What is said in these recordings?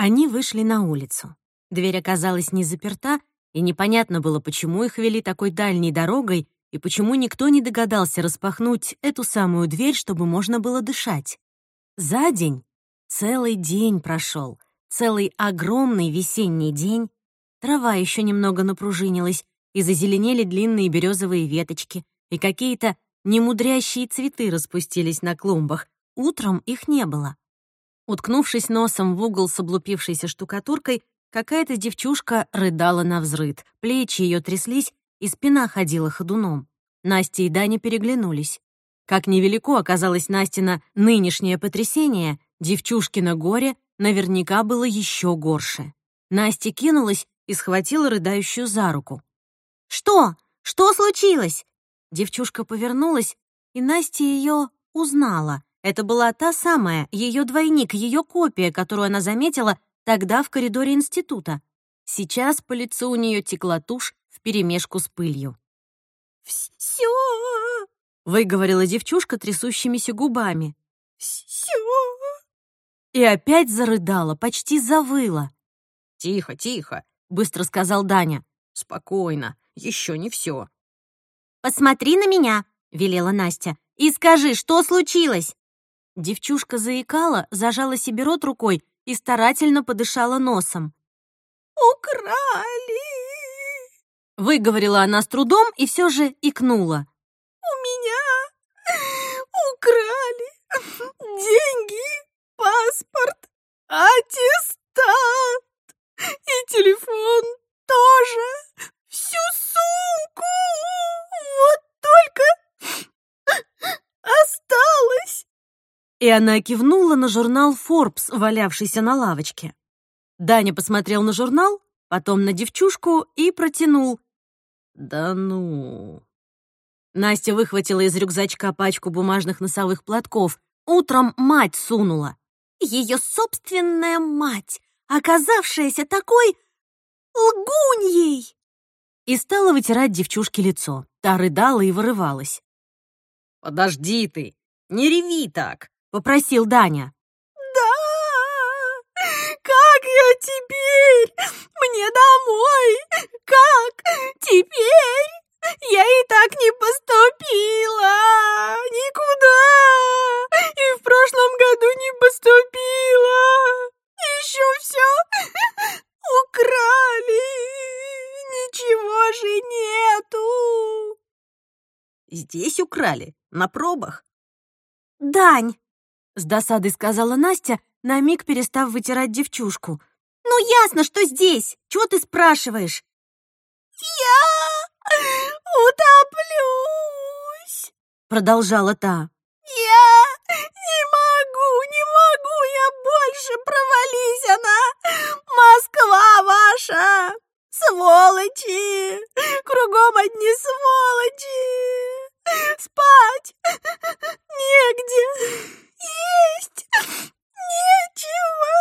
Они вышли на улицу. Дверь оказалась не заперта, и непонятно было, почему их вели такой дальней дорогой и почему никто не догадался распахнуть эту самую дверь, чтобы можно было дышать. За день целый день прошел, целый огромный весенний день. Трава еще немного напружинилась, и зазеленели длинные березовые веточки, и какие-то немудрящие цветы распустились на клумбах. Утром их не было. Уткнувшись носом в угол с облупившейся штукатуркой, какая-то девчушка рыдала на взрыд, плечи ее тряслись, и спина ходила ходуном. Настя и Даня переглянулись. Как невелико оказалось Настина нынешнее потрясение, девчушкино горе наверняка было еще горше. Настя кинулась и схватила рыдающую за руку. «Что? Что случилось?» Девчушка повернулась, и Настя ее узнала. Это была та самая, ее двойник, ее копия, которую она заметила тогда в коридоре института. Сейчас по лицу у нее текла тушь вперемешку с пылью. «Всё!» — выговорила девчушка трясущимися губами. «Всё!» И опять зарыдала, почти завыла. «Тихо, тихо», — быстро сказал Даня. «Спокойно, еще не все. «Посмотри на меня», — велела Настя, «и скажи, что случилось?» Девчушка заикала, зажала себе рот рукой и старательно подышала носом. «Украли!» Выговорила она с трудом и все же икнула. «У меня украли деньги, паспорт, аттестат и телефон тоже, всю сумку. Вот только осталось. И она кивнула на журнал Forbes, валявшийся на лавочке. Даня посмотрел на журнал, потом на девчушку и протянул. «Да ну...» Настя выхватила из рюкзачка пачку бумажных носовых платков. Утром мать сунула. Ее собственная мать, оказавшаяся такой лгуньей. И стала вытирать девчушке лицо. Та рыдала и вырывалась. «Подожди ты, не реви так!» — попросил Даня. Да! Как я теперь? Мне домой! Как теперь? Я и так не поступила! Никуда! И в прошлом году не поступила! Еще все украли! Ничего же нету! Здесь украли, на пробах. «Дань!» — с досадой сказала Настя, на миг перестав вытирать девчушку. «Ну ясно, что здесь! Чего ты спрашиваешь?» «Я утоплюсь!» — Продолжала та. «Я не могу, не могу я больше! Провались она! Москва ваша! Сволочи! Кругом одни сволочи! Спать негде! Есть нечего!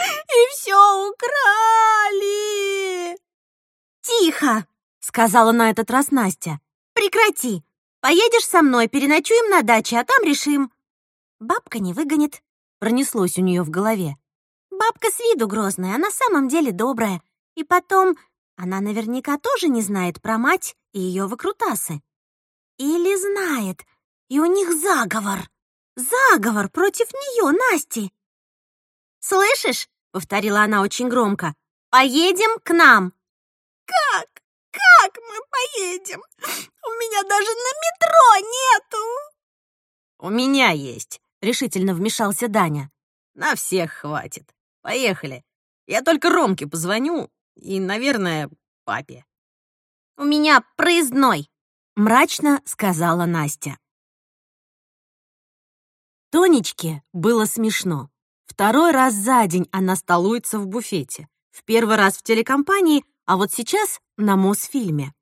И все украли!» «Тихо!» — сказала на этот раз Настя. «Прекрати! Поедешь со мной, переночуем на даче, а там решим». «Бабка не выгонит», — пронеслось у нее в голове. «Бабка с виду грозная, а на самом деле добрая. И потом, она наверняка тоже не знает про мать и ее выкрутасы. Или знает, и у них заговор. Заговор против нее, Насти. «Слышишь?» — повторила она очень громко. «Поедем к нам». «Как? Как мы поедем? У меня даже на метро нету!» У меня есть, Решительно вмешался Даня. на всех хватит. Поехали. Я только Ромке позвоню и, наверное, папе. «У меня проездной», — мрачно сказала Настя. Тонечке было смешно. Второй раз за день она столуется в буфете. В первый раз в телекомпании, а вот сейчас на Мосфильме.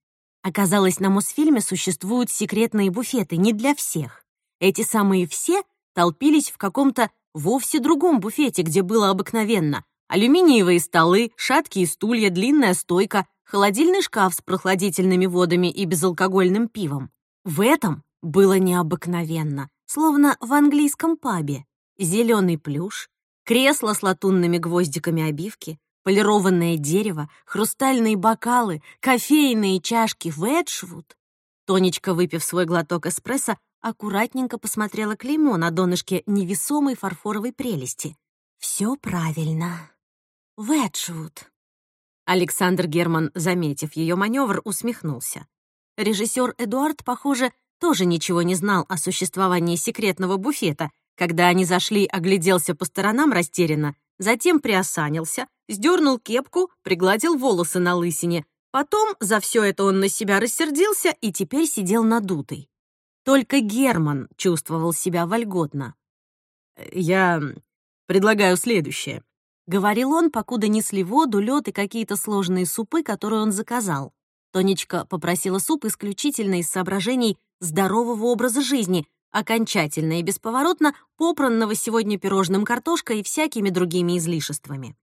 Оказалось, на Мосфильме существуют секретные буфеты не для всех. Эти самые «все» толпились в каком-то вовсе другом буфете, где было обыкновенно. Алюминиевые столы, шаткие стулья, длинная стойка, холодильный шкаф с прохладительными водами и безалкогольным пивом. В этом было необыкновенно, словно в английском пабе. Зеленый плюш, Кресло с латунными гвоздиками обивки, полированное дерево, хрустальные бокалы, кофейные чашки Веджвуд. Тонечка, выпив свой глоток эспрессо, аккуратненько посмотрела клеймо на донышке невесомой фарфоровой прелести. Все правильно. Веджвуд. Александр Герман, заметив ее маневр, усмехнулся. Режиссер Эдуард, похоже, тоже ничего не знал о существовании секретного буфета. Когда они зашли, огляделся по сторонам растерянно, затем приосанился, сдернул кепку, пригладил волосы на лысине. Потом за все это он на себя рассердился и теперь сидел надутый. Только Герман чувствовал себя вольготно. «Я предлагаю следующее», — говорил он, покуда несли воду, лед и какие-то сложные супы, которые он заказал. Тонечка попросила суп исключительно из соображений здорового образа жизни, окончательно и бесповоротно попранного сегодня пирожным картошкой и всякими другими излишествами.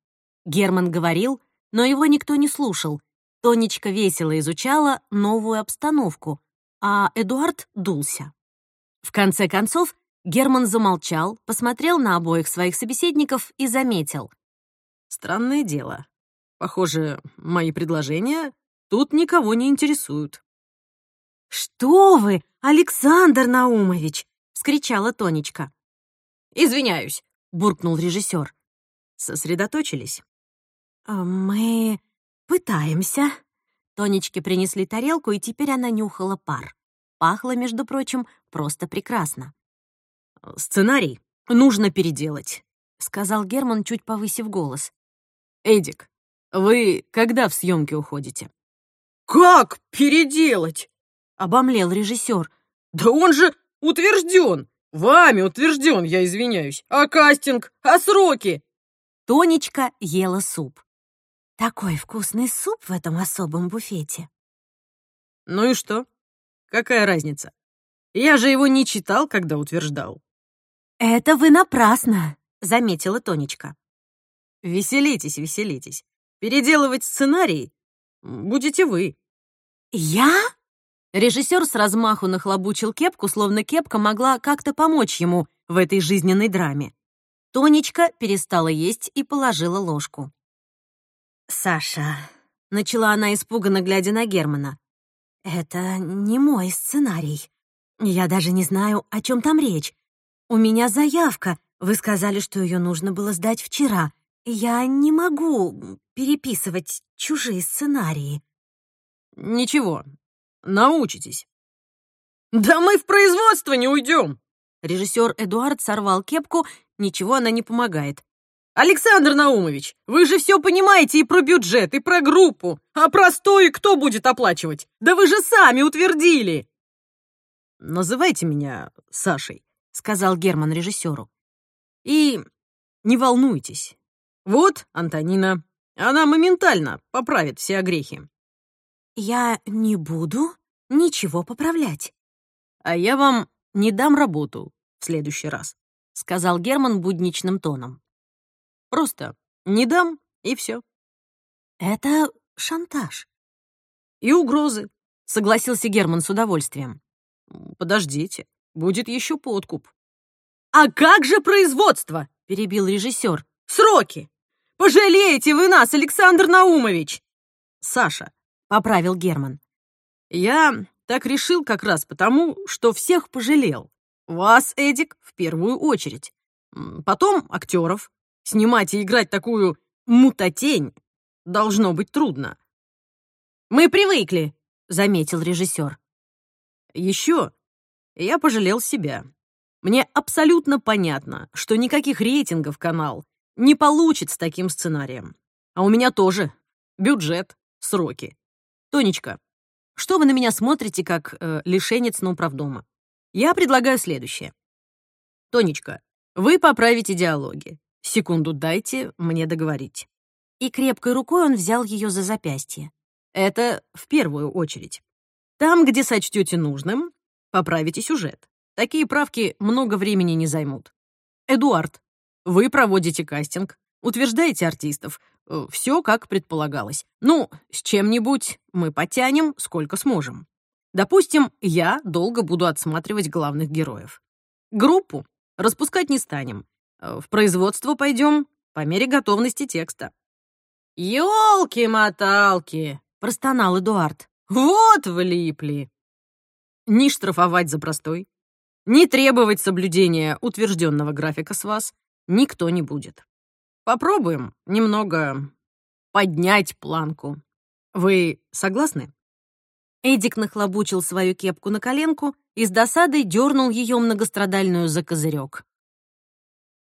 Герман говорил, но его никто не слушал. Тонечка весело изучала новую обстановку, а Эдуард дулся. В конце концов, Герман замолчал, посмотрел на обоих своих собеседников и заметил. «Странное дело. Похоже, мои предложения тут никого не интересуют». «Что вы, Александр Наумович!» — вскричала Тонечка. «Извиняюсь», — буркнул режиссер. Сосредоточились. «А «Мы пытаемся». Тонечке принесли тарелку, и теперь она нюхала пар. Пахло, между прочим, просто прекрасно. «Сценарий нужно переделать», — сказал Герман, чуть повысив голос. «Эдик, вы когда в съемки уходите?» «Как переделать?» — обомлел режиссер. «Да он же утвержден! Вами утвержден, я извиняюсь. А кастинг? А сроки?» Тонечка ела суп. Такой вкусный суп в этом особом буфете. Ну и что? Какая разница? Я же его не читал, когда утверждал. Это вы напрасно, заметила Тонечка. Веселитесь, веселитесь. Переделывать сценарий будете вы. Я? Режиссер с размаху нахлобучил кепку, словно кепка могла как-то помочь ему в этой жизненной драме. Тонечка перестала есть и положила ложку. «Саша», — начала она, испуганно глядя на Германа, — «это не мой сценарий. Я даже не знаю, о чем там речь. У меня заявка. Вы сказали, что ее нужно было сдать вчера. Я не могу переписывать чужие сценарии». «Ничего, научитесь». «Да мы в производство не уйдем!» Режиссер Эдуард сорвал кепку, ничего она не помогает. «Александр Наумович, вы же все понимаете и про бюджет, и про группу. А простой кто будет оплачивать? Да вы же сами утвердили!» «Называйте меня Сашей», — сказал Герман режиссеру. «И не волнуйтесь. Вот Антонина. Она моментально поправит все огрехи». «Я не буду ничего поправлять». «А я вам не дам работу в следующий раз», — сказал Герман будничным тоном. Просто не дам, и все. Это шантаж. И угрозы, согласился Герман с удовольствием. Подождите, будет еще подкуп. А как же производство? перебил режиссер. Сроки! Пожалеете вы нас, Александр Наумович! Саша, поправил Герман. Я так решил как раз потому, что всех пожалел. Вас, Эдик, в первую очередь. Потом актеров, Снимать и играть такую мутатень должно быть трудно. «Мы привыкли», — заметил режиссер. Еще я пожалел себя. Мне абсолютно понятно, что никаких рейтингов канал не получит с таким сценарием. А у меня тоже бюджет, сроки. Тонечка, что вы на меня смотрите, как э, лишенец на управдома? Я предлагаю следующее. Тонечка, вы поправите диалоги. Секунду дайте мне договорить». И крепкой рукой он взял ее за запястье. «Это в первую очередь. Там, где сочтете нужным, поправите сюжет. Такие правки много времени не займут. Эдуард, вы проводите кастинг, утверждаете артистов. Э, Все как предполагалось. Ну, с чем-нибудь мы потянем, сколько сможем. Допустим, я долго буду отсматривать главных героев. Группу распускать не станем. В производство пойдем по мере готовности текста». «Елки-моталки!» — простонал Эдуард. «Вот влипли!» Не штрафовать за простой, не требовать соблюдения утвержденного графика с вас никто не будет. Попробуем немного поднять планку. Вы согласны? Эдик нахлобучил свою кепку на коленку и с досадой дернул ее многострадальную за козырек.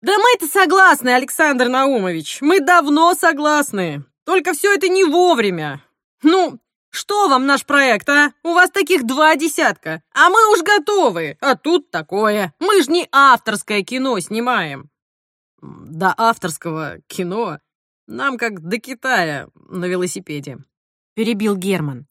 «Да мы-то согласны, Александр Наумович, мы давно согласны. Только все это не вовремя. Ну, что вам наш проект, а? У вас таких два десятка, а мы уж готовы, а тут такое. Мы ж не авторское кино снимаем». «До авторского кино нам как до Китая на велосипеде», — перебил Герман.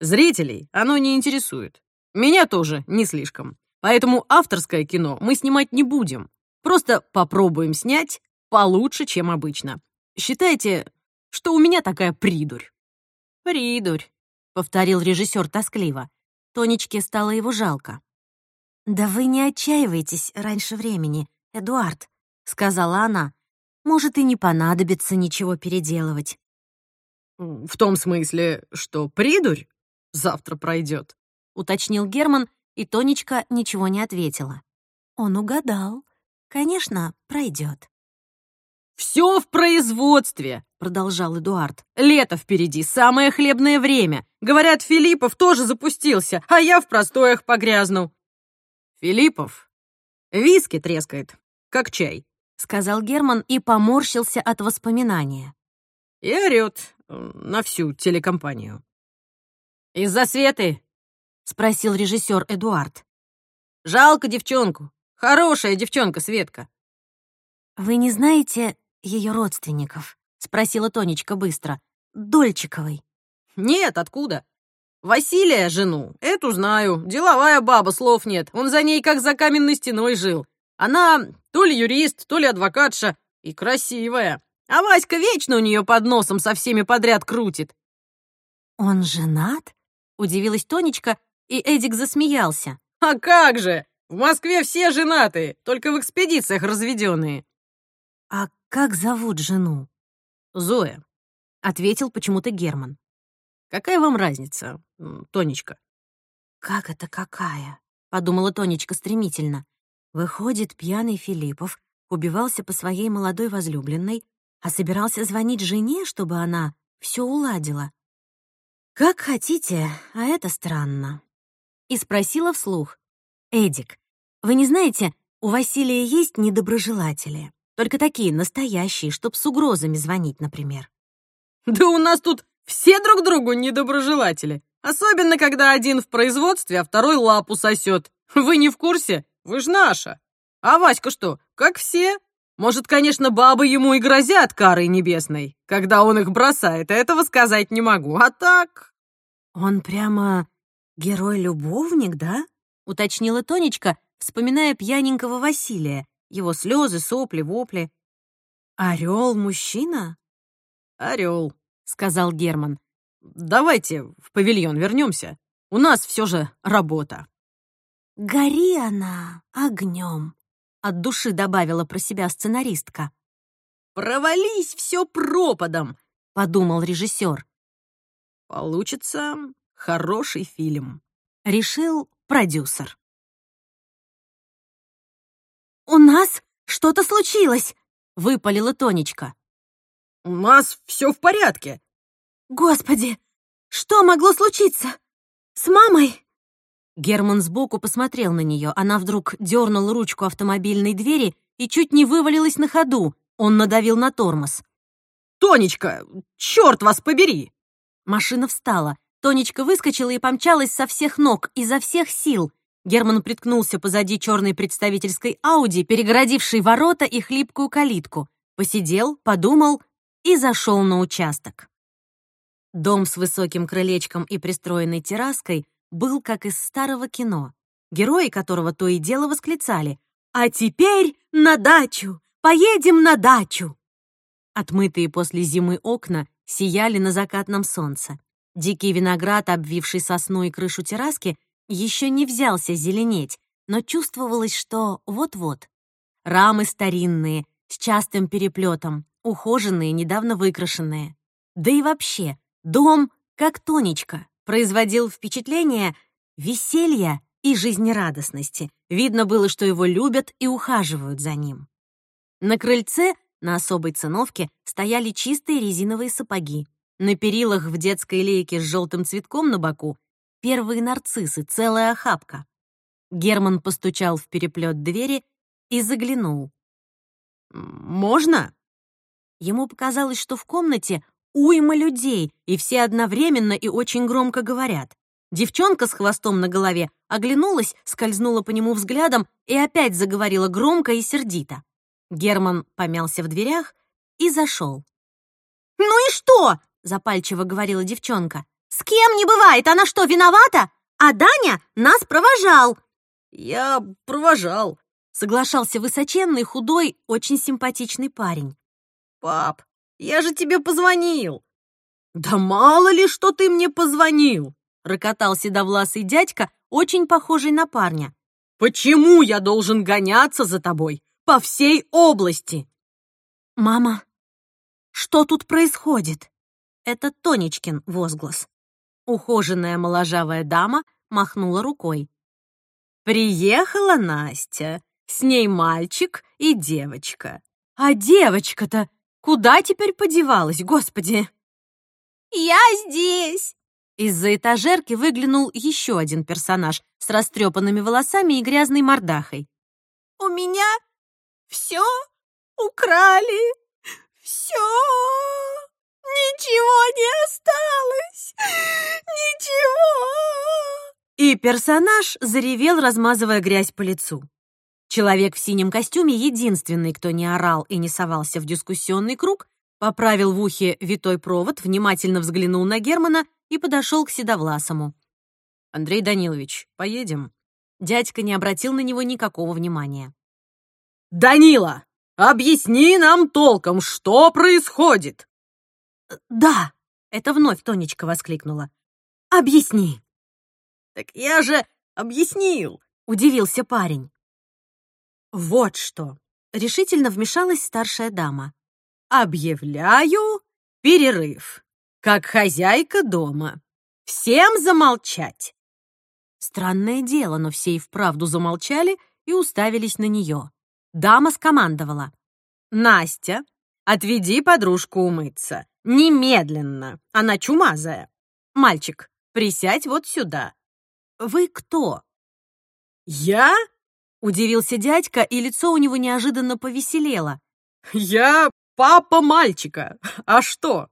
«Зрителей оно не интересует. Меня тоже не слишком. Поэтому авторское кино мы снимать не будем. Просто попробуем снять получше, чем обычно. Считайте, что у меня такая придурь». «Придурь», — повторил режиссер тоскливо. Тонечке стало его жалко. «Да вы не отчаивайтесь раньше времени, Эдуард», — сказала она. «Может, и не понадобится ничего переделывать». «В том смысле, что придурь завтра пройдет», — уточнил Герман, и Тонечка ничего не ответила. Он угадал. Конечно, пройдет. «Все в производстве», — продолжал Эдуард. «Лето впереди, самое хлебное время. Говорят, Филиппов тоже запустился, а я в простоях погрязну». «Филиппов виски трескает, как чай», — сказал Герман и поморщился от воспоминания. И орёт на всю телекомпанию. «Из-за Светы?» — спросил режиссер Эдуард. «Жалко девчонку. Хорошая девчонка, Светка». «Вы не знаете ее родственников?» — спросила Тонечка быстро. «Дольчиковой». «Нет, откуда? Василия, жену, эту знаю. Деловая баба, слов нет. Он за ней как за каменной стеной жил. Она то ли юрист, то ли адвокатша. И красивая. А Васька вечно у нее под носом со всеми подряд крутит. «Он женат?» — удивилась Тонечка, и Эдик засмеялся. «А как же! В Москве все женатые, только в экспедициях разведенные». «А как зовут жену?» «Зоя», — ответил почему-то Герман. «Какая вам разница, Тонечка?» «Как это какая?» — подумала Тонечка стремительно. Выходит, пьяный Филиппов убивался по своей молодой возлюбленной, а собирался звонить жене, чтобы она все уладила. «Как хотите, а это странно». И спросила вслух. «Эдик, вы не знаете, у Василия есть недоброжелатели? Только такие настоящие, чтоб с угрозами звонить, например». «Да у нас тут все друг другу недоброжелатели. Особенно, когда один в производстве, а второй лапу сосет. Вы не в курсе? Вы ж наша. А Васька что, как все? Может, конечно, бабы ему и грозят карой небесной, когда он их бросает, этого сказать не могу, а так...» «Он прямо герой-любовник, да?» — уточнила Тонечка, вспоминая пьяненького Василия, его слезы, сопли, вопли. «Орел мужчина?» «Орел», — сказал Герман. «Давайте в павильон вернемся. У нас все же работа». «Гори она огнем», от души добавила про себя сценаристка. «Провались все пропадом», — подумал режиссер. «Получится хороший фильм», — решил продюсер. «У нас что-то случилось», — выпалила Тонечка. «У нас все в порядке». «Господи, что могло случиться? С мамой?» Герман сбоку посмотрел на нее. Она вдруг дернула ручку автомобильной двери и чуть не вывалилась на ходу. Он надавил на тормоз. «Тонечка, черт вас побери!» Машина встала. Тонечка выскочила и помчалась со всех ног, изо всех сил. Герман приткнулся позади черной представительской Ауди, перегородившей ворота и хлипкую калитку. Посидел, подумал и зашел на участок. Дом с высоким крылечком и пристроенной терраской был как из старого кино, герои которого то и дело восклицали «А теперь на дачу! Поедем на дачу!» Отмытые после зимы окна сияли на закатном солнце. Дикий виноград, обвивший сосну и крышу терраски, еще не взялся зеленеть, но чувствовалось, что вот-вот. рамы старинные, с частым переплетом, ухоженные, недавно выкрашенные. Да и вообще, дом, как Тонечка, производил впечатление веселья и жизнерадостности. Видно было, что его любят и ухаживают за ним. На крыльце на особой циновке стояли чистые резиновые сапоги. На перилах в детской лейке с желтым цветком на боку первые нарциссы, целая охапка. Герман постучал в переплет двери и заглянул. «Можно?» Ему показалось, что в комнате уйма людей, и все одновременно и очень громко говорят. Девчонка с хвостом на голове оглянулась, скользнула по нему взглядом и опять заговорила громко и сердито. Герман помялся в дверях и зашел. «Ну и что?» — запальчиво говорила девчонка. «С кем не бывает? Она что, виновата? А Даня нас провожал!» «Я провожал», — соглашался высоченный, худой, очень симпатичный парень. «Пап, я же тебе позвонил!» «Да мало ли, что ты мне позвонил!» — рокотал седовласый дядька, очень похожий на парня. «Почему я должен гоняться за тобой по всей области?» «Мама, что тут происходит?» Это Тонечкин возглас. Ухоженная моложавая дама махнула рукой. «Приехала Настя, с ней мальчик и девочка. А девочка-то куда теперь подевалась, господи?» «Я здесь!» Из-за этажерки выглянул еще один персонаж с растрепанными волосами и грязной мордахой. «У меня все украли, все!» Ничего не осталось! Ничего!» И персонаж заревел, размазывая грязь по лицу. Человек в синем костюме, единственный, кто не орал и не совался в дискуссионный круг, поправил в ухе витой провод, внимательно взглянул на Германа и подошел к Седовласому. «Андрей Данилович, поедем?» Дядька не обратил на него никакого внимания. «Данила, объясни нам толком, что происходит!» «Да!» — это вновь Тонечка воскликнула. «Объясни!» «Так я же объяснил!» — удивился парень. «Вот что!» — решительно вмешалась старшая дама. «Объявляю перерыв, как хозяйка дома. Всем замолчать!» Странное дело, но все и вправду замолчали и уставились на нее. Дама скомандовала. «Настя, отведи подружку умыться. Немедленно! Она чумазая. Мальчик, присядь вот сюда. Вы кто? Я? Удивился дядька, и лицо у него неожиданно повеселело. Я папа мальчика. А что?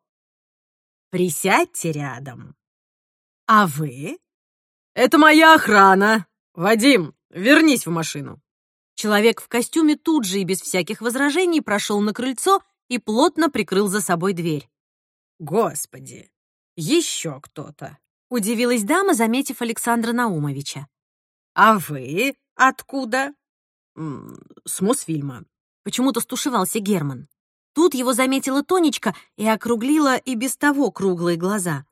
Присядьте рядом. А вы? Это моя охрана. Вадим, вернись в машину. Человек в костюме тут же и без всяких возражений прошел на крыльцо и плотно прикрыл за собой дверь. Господи, еще кто-то. Удивилась дама, заметив Александра Наумовича. А вы откуда? С Мосфильма. Почему-то стушевался Герман. Тут его заметила Тонечка и округлила и без того круглые глаза.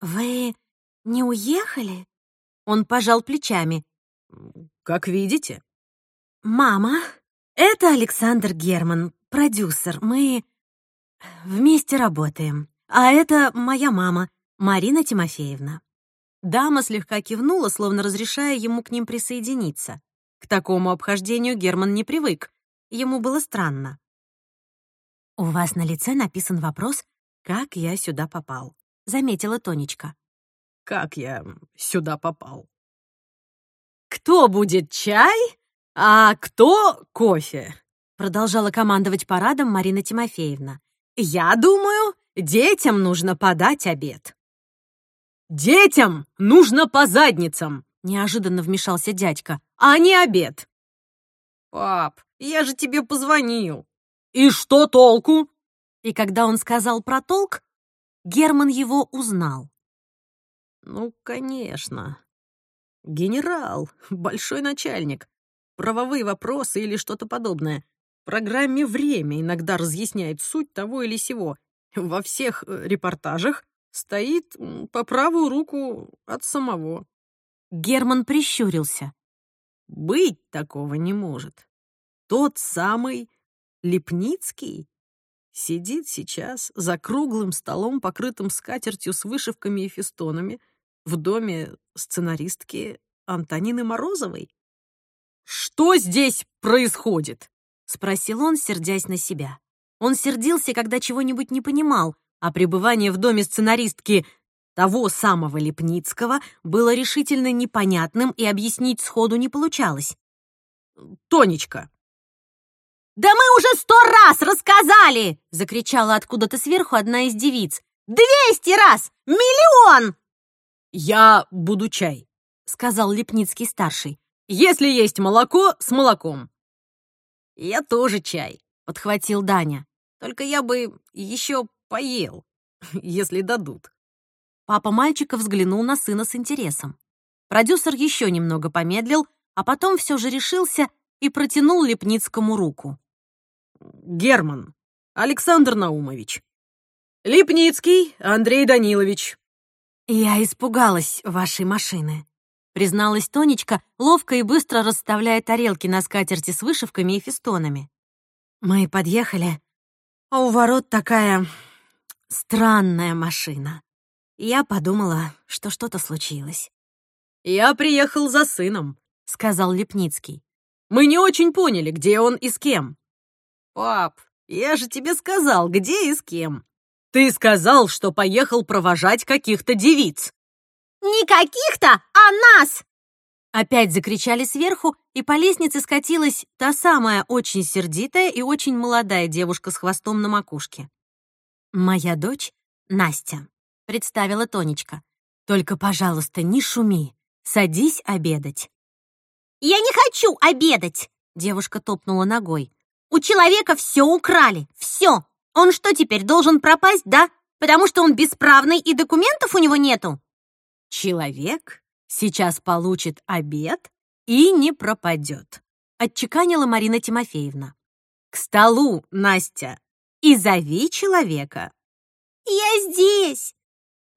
«Вы не уехали?» Он пожал плечами. «Как видите». «Мама, это Александр Герман, продюсер. Мы вместе работаем. А это моя мама, Марина Тимофеевна». Дама слегка кивнула, словно разрешая ему к ним присоединиться. К такому обхождению Герман не привык. Ему было странно. «У вас на лице написан вопрос, как я сюда попал», — заметила Тонечка. «Как я сюда попал?» «Кто будет чай, а кто кофе?» — продолжала командовать парадом Марина Тимофеевна. «Я думаю, Детям нужно подать обед». «Детям нужно по задницам!» — неожиданно вмешался дядька. «А не обед!» «Пап, я же тебе позвонил!» «И что толку?» И когда он сказал про толк, Герман его узнал. «Ну, конечно. Генерал, большой начальник. Правовые вопросы или что-то подобное. В программе «Время» иногда разъясняет суть того или сего во всех э, репортажах стоит по правую руку от самого. Герман прищурился. Быть такого не может. Тот самый Лепницкий сидит сейчас за круглым столом, покрытым скатертью с вышивками и фестонами, в доме сценаристки Антонины Морозовой. «Что здесь происходит?» — спросил он, сердясь на себя. Он сердился, когда чего-нибудь не понимал, а пребывание в доме сценаристки того самого Лепницкого было решительно непонятным и объяснить сходу не получалось. «Тонечка!» «Да мы уже сто раз рассказали!» — закричала откуда-то сверху одна из девиц. «Двести раз! Миллион!» «Я буду чай», — сказал Лепницкий-старший. «Если есть молоко, с молоком». «Я тоже чай», — подхватил Даня. «Только я бы еще поел, если дадут». Папа мальчика взглянул на сына с интересом. Продюсер еще немного помедлил, а потом все же решился и протянул Лепницкому руку. «Герман, Александр Наумович. Лепницкий Андрей Данилович». «Я испугалась вашей машины», — призналась Тонечка, ловко и быстро расставляя тарелки на скатерти с вышивками и фестонами. «Мы подъехали, а у ворот такая странная машина. Я подумала, что что-то случилось». «Я приехал за сыном», — сказал Лепницкий. «Мы не очень поняли, где он и с кем». «Пап, я же тебе сказал, где и с кем». «Ты сказал, что поехал провожать каких-то девиц». «Не каких-то, а нас!» Опять закричали сверху, и по лестнице скатилась та самая очень сердитая и очень молодая девушка с хвостом на макушке. «Моя дочь Настя», — представила Тонечка. «Только, пожалуйста, не шуми. Садись обедать». «Я не хочу обедать!» — девушка топнула ногой. «У человека все украли, все. Он что теперь, должен пропасть, да? Потому что он бесправный и документов у него нету?» «Человек сейчас получит обед и не пропадет», — отчеканила Марина Тимофеевна. «К столу, Настя, и зови человека». «Я здесь!»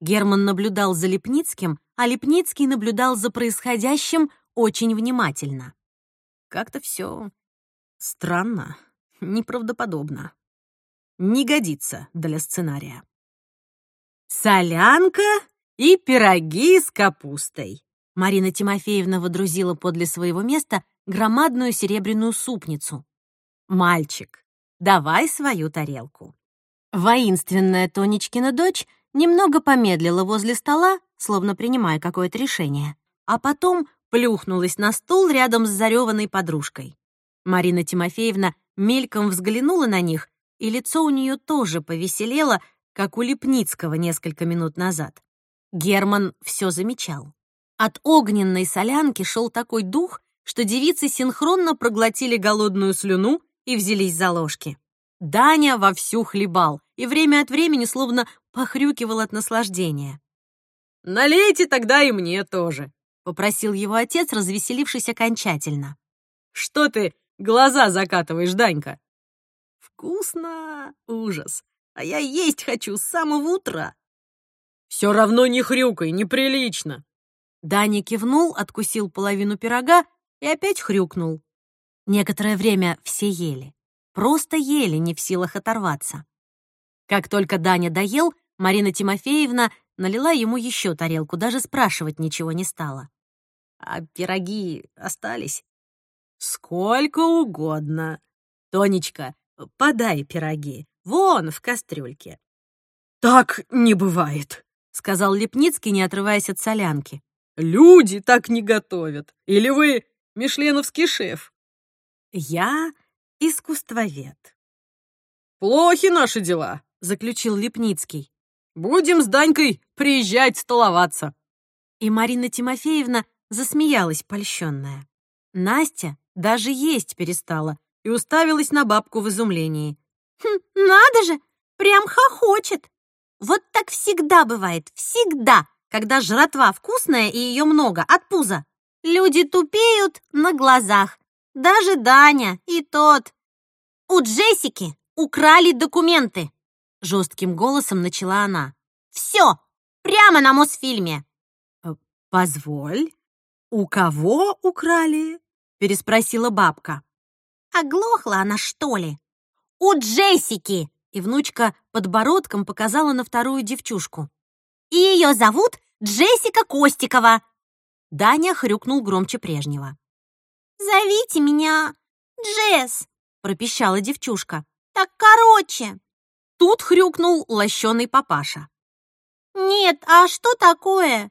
Герман наблюдал за Лепницким, а Лепницкий наблюдал за происходящим очень внимательно. Как-то все странно, неправдоподобно. Не годится для сценария. «Солянка и пироги с капустой», Марина Тимофеевна водрузила подле своего места громадную серебряную супницу. «Мальчик, давай свою тарелку». Воинственная Тонечкина дочь немного помедлила возле стола, словно принимая какое-то решение, а потом плюхнулась на стул рядом с зареванной подружкой. Марина Тимофеевна мельком взглянула на них, и лицо у нее тоже повеселело, как у Лепницкого несколько минут назад. Герман все замечал. От огненной солянки шел такой дух, что девицы синхронно проглотили голодную слюну и взялись за ложки. Даня вовсю хлебал и время от времени словно похрюкивал от наслаждения. «Налейте тогда и мне тоже», — попросил его отец, развеселившись окончательно. «Что ты глаза закатываешь, Данька?» «Вкусно! Ужас! А я есть хочу с самого утра!» «Все равно не хрюкай, неприлично!» Даня кивнул, откусил половину пирога и опять хрюкнул. Некоторое время все ели. Просто ели, не в силах оторваться. Как только Даня доел, Марина Тимофеевна налила ему еще тарелку, даже спрашивать ничего не стала. «А пироги остались?» «Сколько угодно. Тонечка, подай пироги. Вон, в кастрюльке». «Так не бывает», — сказал Лепницкий, не отрываясь от солянки. Люди так не готовят. Или вы мишленовский шеф? Я искусствовед. Плохи наши дела, заключил Лепницкий. Будем с Данькой приезжать столоваться. И Марина Тимофеевна засмеялась польщенная. Настя даже есть перестала и уставилась на бабку в изумлении. «Хм, надо же, прям хохочет. Вот так всегда бывает, всегда когда жратва вкусная и ее много от пуза. Люди тупеют на глазах. Даже Даня и тот. У Джессики украли документы. Жестким голосом начала она. Все, прямо на Мосфильме. Э, «Позволь, у кого украли?» переспросила бабка. Оглохла она, что ли? У Джессики! И внучка подбородком показала на вторую девчушку. И ее зовут Джессика Костикова. Даня хрюкнул громче прежнего. «Зовите меня Джесс», — пропищала девчушка. «Так короче». Тут хрюкнул лощеный папаша. «Нет, а что такое?»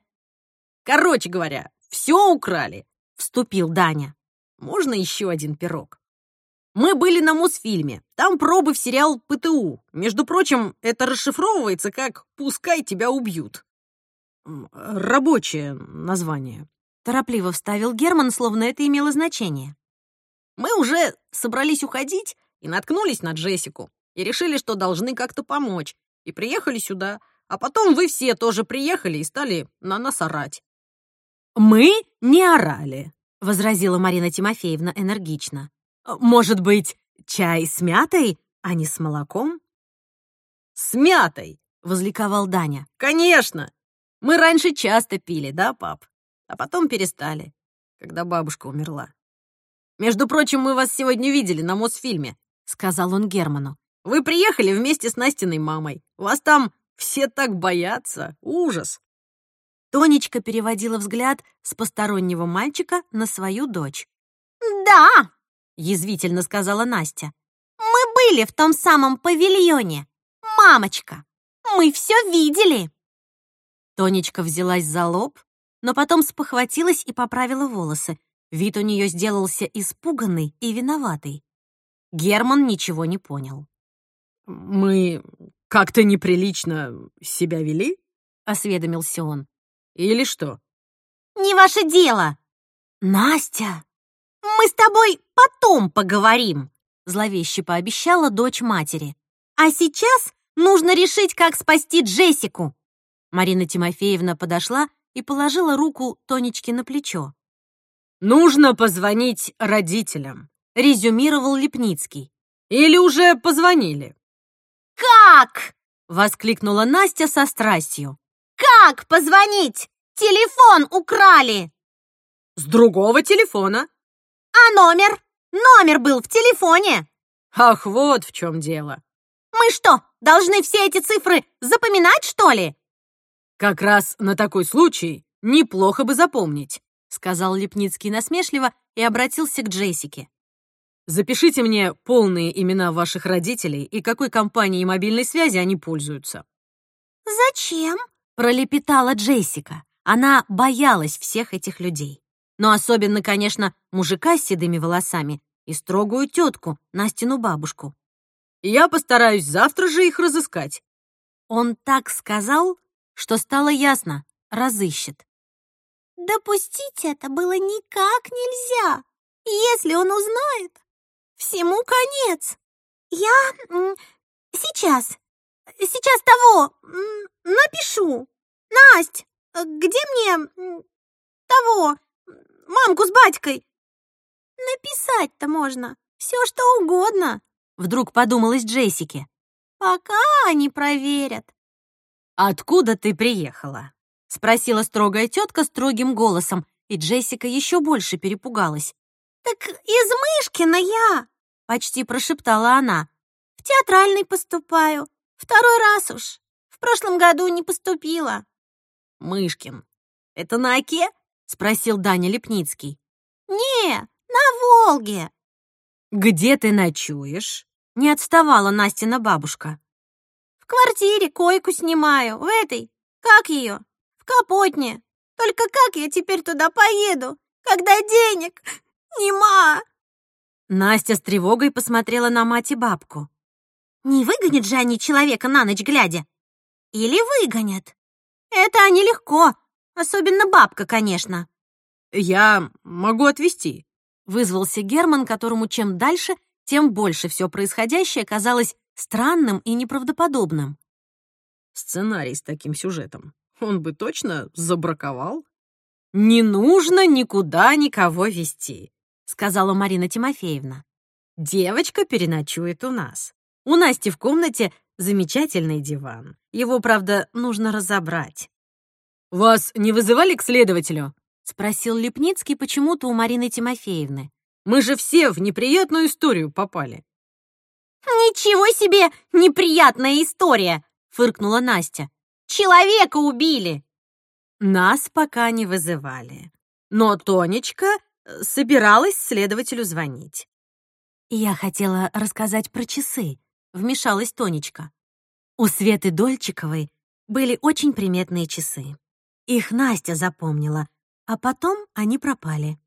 «Короче говоря, все украли», — вступил Даня. «Можно еще один пирог?» Мы были на Мосфильме. Там пробы в сериал ПТУ. Между прочим, это расшифровывается как «Пускай тебя убьют». Рабочее название. Торопливо вставил Герман, словно это имело значение. Мы уже собрались уходить и наткнулись на Джессику. И решили, что должны как-то помочь. И приехали сюда. А потом вы все тоже приехали и стали на нас орать. «Мы не орали», — возразила Марина Тимофеевна энергично. «Может быть, чай с мятой, а не с молоком?» «С мятой!» — возликовал Даня. «Конечно! Мы раньше часто пили, да, пап? А потом перестали, когда бабушка умерла. Между прочим, мы вас сегодня видели на Мосфильме», — сказал он Герману. «Вы приехали вместе с Настиной мамой. Вас там все так боятся. Ужас!» Тонечка переводила взгляд с постороннего мальчика на свою дочь. «Да!» — язвительно сказала Настя. «Мы были в том самом павильоне. Мамочка, мы все видели!» Тонечка взялась за лоб, но потом спохватилась и поправила волосы. Вид у нее сделался испуганный и виноватый. Герман ничего не понял. «Мы как-то неприлично себя вели?» — осведомился он. «Или что?» «Не ваше дело!» «Настя!» «Мы с тобой потом поговорим!» — зловеще пообещала дочь матери. «А сейчас нужно решить, как спасти Джессику!» Марина Тимофеевна подошла и положила руку Тонечке на плечо. «Нужно позвонить родителям», — резюмировал Лепницкий. «Или уже позвонили?» «Как?» — воскликнула Настя со страстью. «Как позвонить? Телефон украли!» «С другого телефона». «А номер? Номер был в телефоне!» «Ах, вот в чем дело!» «Мы что, должны все эти цифры запоминать, что ли?» «Как раз на такой случай неплохо бы запомнить», сказал Лепницкий насмешливо и обратился к Джессике. «Запишите мне полные имена ваших родителей и какой компанией мобильной связи они пользуются». «Зачем?» — пролепетала Джессика. Она боялась всех этих людей. Но особенно, конечно, мужика с седыми волосами и строгую тетку, Настину бабушку. «Я постараюсь завтра же их разыскать». Он так сказал, что стало ясно — разыщет. Допустить это было никак нельзя. Если он узнает, всему конец. Я сейчас, сейчас того напишу. Насть, где мне того, мамку с батькой? Написать-то можно все, что угодно. Вдруг подумалось Джессике. Пока они проверят. «Откуда ты приехала?» — спросила строгая тетка строгим голосом, и Джессика еще больше перепугалась. «Так из Мышкина я!» — почти прошептала она. «В театральный поступаю. Второй раз уж. В прошлом году не поступила». «Мышкин. Это на Оке?» — спросил Даня Лепницкий. «Не, на Волге». «Где ты ночуешь?» — не отставала Настина бабушка. «В квартире койку снимаю, в этой, как ее, Капотне. Только как я теперь туда поеду, когда денег нема?» Настя с тревогой посмотрела на мать и бабку. «Не выгонят же они человека на ночь глядя? Или выгонят? Это они легко, особенно бабка, конечно». «Я могу отвезти», — вызвался Герман, которому чем дальше, тем больше все происходящее казалось странным и неправдоподобным. «Сценарий с таким сюжетом он бы точно забраковал. «Не нужно никуда никого вести», — сказала Марина Тимофеевна. «Девочка переночует у нас. У Насти в комнате замечательный диван. Его, правда, нужно разобрать». «Вас не вызывали к следователю?» — спросил Лепницкий почему-то у Марины Тимофеевны. Мы же все в неприятную историю попали. «Ничего себе неприятная история!» — фыркнула Настя. «Человека убили!» Нас пока не вызывали. Но Тонечка э, собиралась следователю звонить. «Я хотела рассказать про часы», — вмешалась Тонечка. У Светы Дольчиковой были очень приметные часы. Их Настя запомнила, а потом они пропали.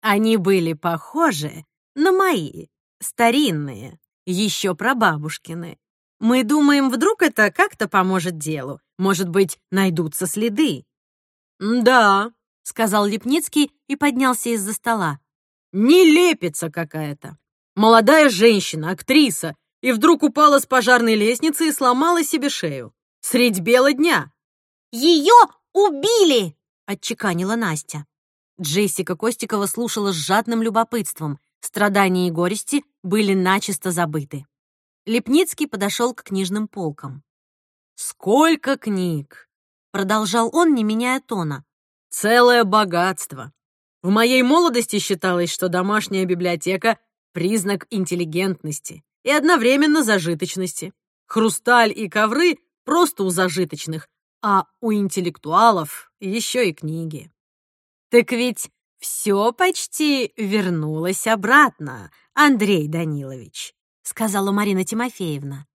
Они были похожи на мои, старинные, еще прабабушкины. Мы думаем, вдруг это как-то поможет делу. Может быть, найдутся следы. «Да», — сказал Лепницкий и поднялся из-за стола. «Нелепица какая-то. Молодая женщина, актриса, и вдруг упала с пожарной лестницы и сломала себе шею. Средь бела дня. «Ее убили!» — отчеканила Настя. Джессика Костикова слушала с жадным любопытством. Страдания и горести были начисто забыты. Лепницкий подошел к книжным полкам. «Сколько книг!» — продолжал он, не меняя тона. «Целое богатство. В моей молодости считалось, что домашняя библиотека — признак интеллигентности и одновременно зажиточности. Хрусталь и ковры просто у зажиточных, а у интеллектуалов еще и книги. Так ведь все почти вернулось обратно, Андрей Данилович, сказала Марина Тимофеевна.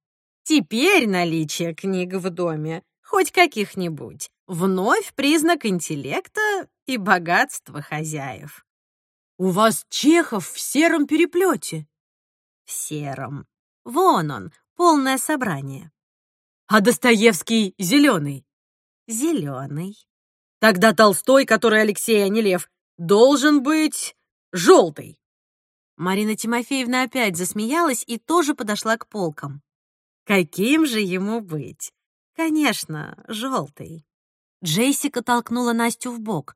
Теперь наличие книг в доме, хоть каких-нибудь, вновь признак интеллекта и богатства хозяев. «У вас Чехов в сером переплете», в сером. Вон он, полное собрание. А Достоевский зеленый? Зеленый. Тогда Толстой, который Алексей, а не Лев, должен быть желтый. Марина Тимофеевна опять засмеялась и тоже подошла к полкам. Каким же ему быть? Конечно, желтый. Джессика толкнула Настю в бок.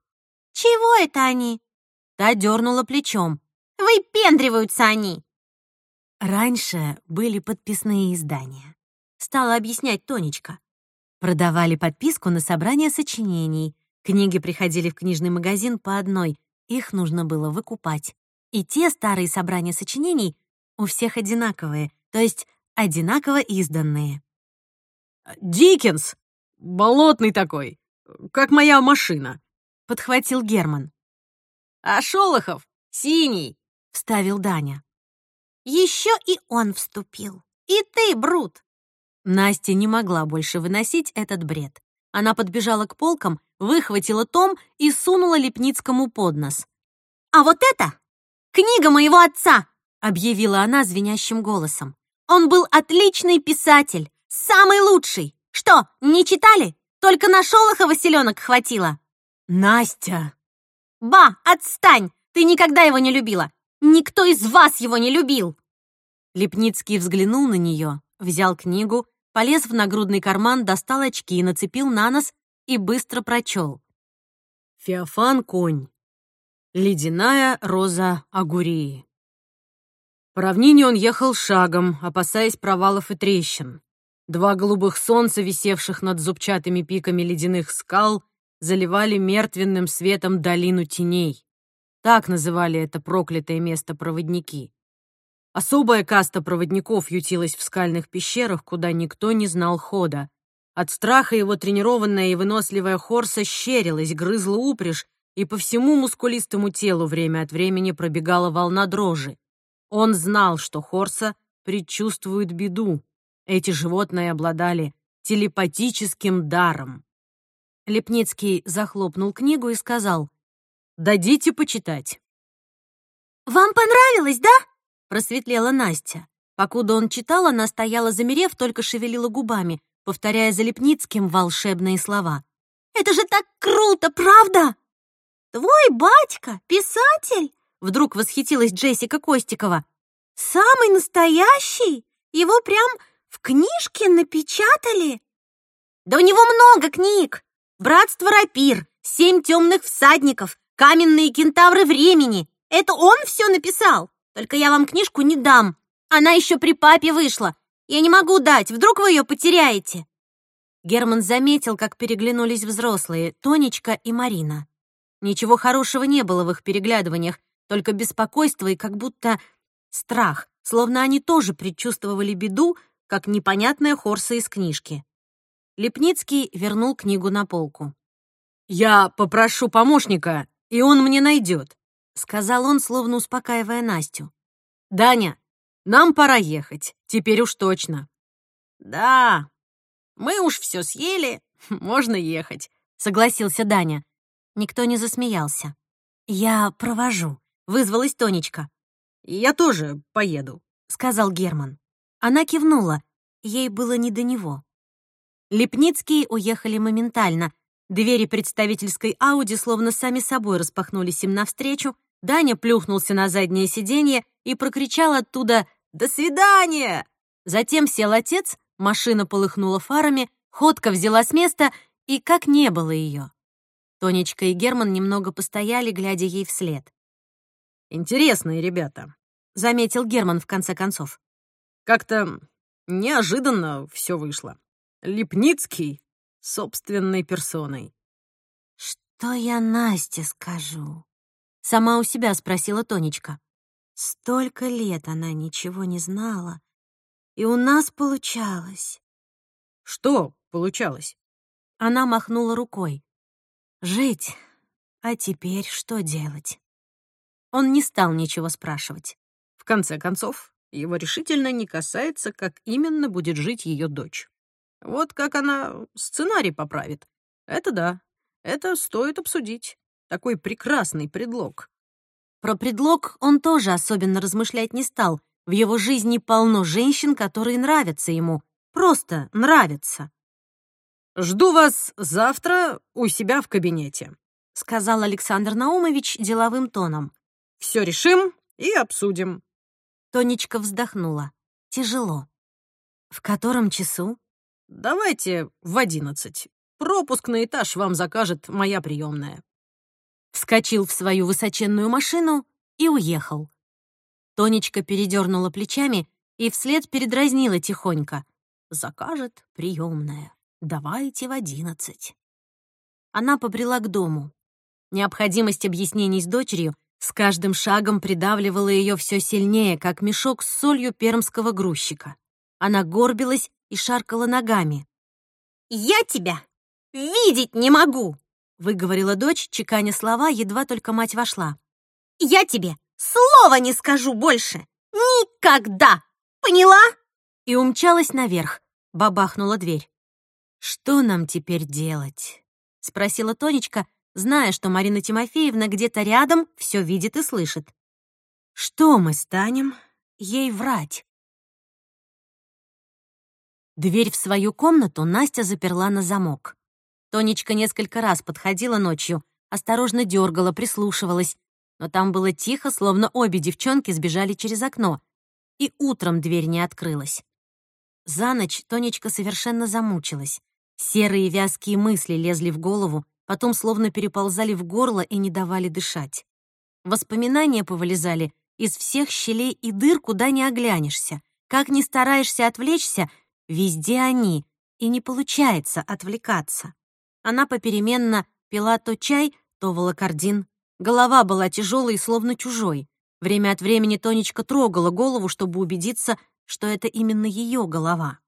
«Чего это они?» Та дернула плечом. «Выпендриваются они!» Раньше были подписные издания. Стала объяснять Тонечка. Продавали подписку на собрание сочинений. Книги приходили в книжный магазин по одной. Их нужно было выкупать. И те старые собрания сочинений у всех одинаковые, то есть одинаково изданные. «Диккенс! Болотный такой, как моя машина», — подхватил Герман. «А Шолохов синий», — вставил Даня. Еще и он вступил. И ты, Брут!» Настя не могла больше выносить этот бред. Она подбежала к полкам, выхватила том и сунула Лепницкому под нос. «А вот это книга моего отца!» — объявила она звенящим голосом. «Он был отличный писатель, самый лучший. Что, не читали? Только на Шолохова селенок хватило». «Настя!» «Ба, отстань! Ты никогда его не любила. Никто из вас его не любил!» Лепницкий взглянул на нее, взял книгу, полез в нагрудный карман, достал очки, нацепил на нос и быстро прочел. «Феофан Конь. Ледяная роза Агурии». По равнине он ехал шагом, опасаясь провалов и трещин. Два голубых солнца, висевших над зубчатыми пиками ледяных скал, заливали мертвенным светом долину теней. Так называли это проклятое место проводники. Особая каста проводников ютилась в скальных пещерах, куда никто не знал хода. От страха его тренированная и выносливая Хорса щерилась, грызла упряжь, и по всему мускулистому телу время от времени пробегала волна дрожи. Он знал, что Хорса предчувствует беду. Эти животные обладали телепатическим даром. Лепницкий захлопнул книгу и сказал, Дадите почитать». «Вам понравилось, да?» — просветлела Настя. Покуда он читал, она стояла замерев, только шевелила губами, повторяя за Лепницким волшебные слова. «Это же так круто, правда?» «Твой батька — писатель?» — вдруг восхитилась Джессика Костикова. «Самый настоящий? Его прям в книжке напечатали?» «Да у него много книг! Братство рапир, семь темных всадников, Каменные кентавры времени. Это он все написал. Только я вам книжку не дам. Она еще при папе вышла. Я не могу дать, вдруг вы ее потеряете». Герман заметил, как переглянулись взрослые, Тонечка и Марина. Ничего хорошего не было в их переглядываниях, только беспокойство и как будто страх, словно они тоже предчувствовали беду, как непонятная Хорса из книжки. Лепницкий вернул книгу на полку. «Я попрошу помощника, и он мне найдет», — сказал он, словно успокаивая Настю. «Даня, нам пора ехать, теперь уж точно». «Да, мы уж все съели, можно ехать», — согласился Даня. Никто не засмеялся. «Я провожу», — вызвалась Тонечка. «Я тоже поеду», — сказал Герман. Она кивнула. Ей было не до него. Лепницкие уехали моментально. Двери представительской Ауди словно сами собой распахнулись им навстречу. Даня плюхнулся на заднее сиденье и прокричал оттуда «До свидания!». Затем сел отец, машина полыхнула фарами, ходка взяла с места, и как не было ее. Тонечка и Герман немного постояли, глядя ей вслед. «Интересные ребята», — заметил Герман в конце концов. «Как-то неожиданно все вышло. Липницкий собственной персоной». «Что я Насте скажу?» — сама у себя спросила Тонечка. «Столько лет она ничего не знала, и у нас получалось». «Что получалось?» Она махнула рукой. Жить. А теперь что делать? Он не стал ничего спрашивать. В конце концов, его решительно не касается, как именно будет жить ее дочь. Вот как она сценарий поправит. Это да, это стоит обсудить. Такой прекрасный предлог. Про предлог он тоже особенно размышлять не стал. В его жизни полно женщин, которые нравятся ему. Просто нравятся. «Жду вас завтра у себя в кабинете», — сказал Александр Наумович деловым тоном. «Все решим и обсудим». Тонечка вздохнула. Тяжело. «В котором часу?» «Давайте в одиннадцать. Пропуск на этаж вам закажет моя приемная». Вскочил в свою высоченную машину и уехал. Тонечка передернула плечами и вслед передразнила тихонько. «Закажет приемная». Давайте в одиннадцать. Она побрела к дому. Необходимость объяснений с дочерью с каждым шагом придавливала ее все сильнее, как мешок с солью пермского грузчика. Она горбилась и шаркала ногами. «Я тебя видеть не могу!» — выговорила дочь, чеканя слова, едва только мать вошла. «Я тебе слова не скажу больше! Никогда! Поняла?» И умчалась наверх, бабахнула дверь. «Что нам теперь делать?» — спросила Тонечка, зная, что Марина Тимофеевна где-то рядом все видит и слышит. «Что мы станем ей врать?» Дверь в свою комнату Настя заперла на замок. Тонечка несколько раз подходила ночью, осторожно дергала, прислушивалась, но там было тихо, словно обе девчонки сбежали через окно, и утром дверь не открылась. За ночь Тонечка совершенно замучилась. Серые вязкие мысли лезли в голову, потом словно переползали в горло и не давали дышать. Воспоминания повылезали из всех щелей и дыр, куда не оглянешься. Как ни стараешься отвлечься, везде они, и не получается отвлекаться. Она попеременно пила то чай, то волокордин. Голова была тяжелой словно чужой. Время от времени Тонечка трогала голову, чтобы убедиться, что это именно ее голова.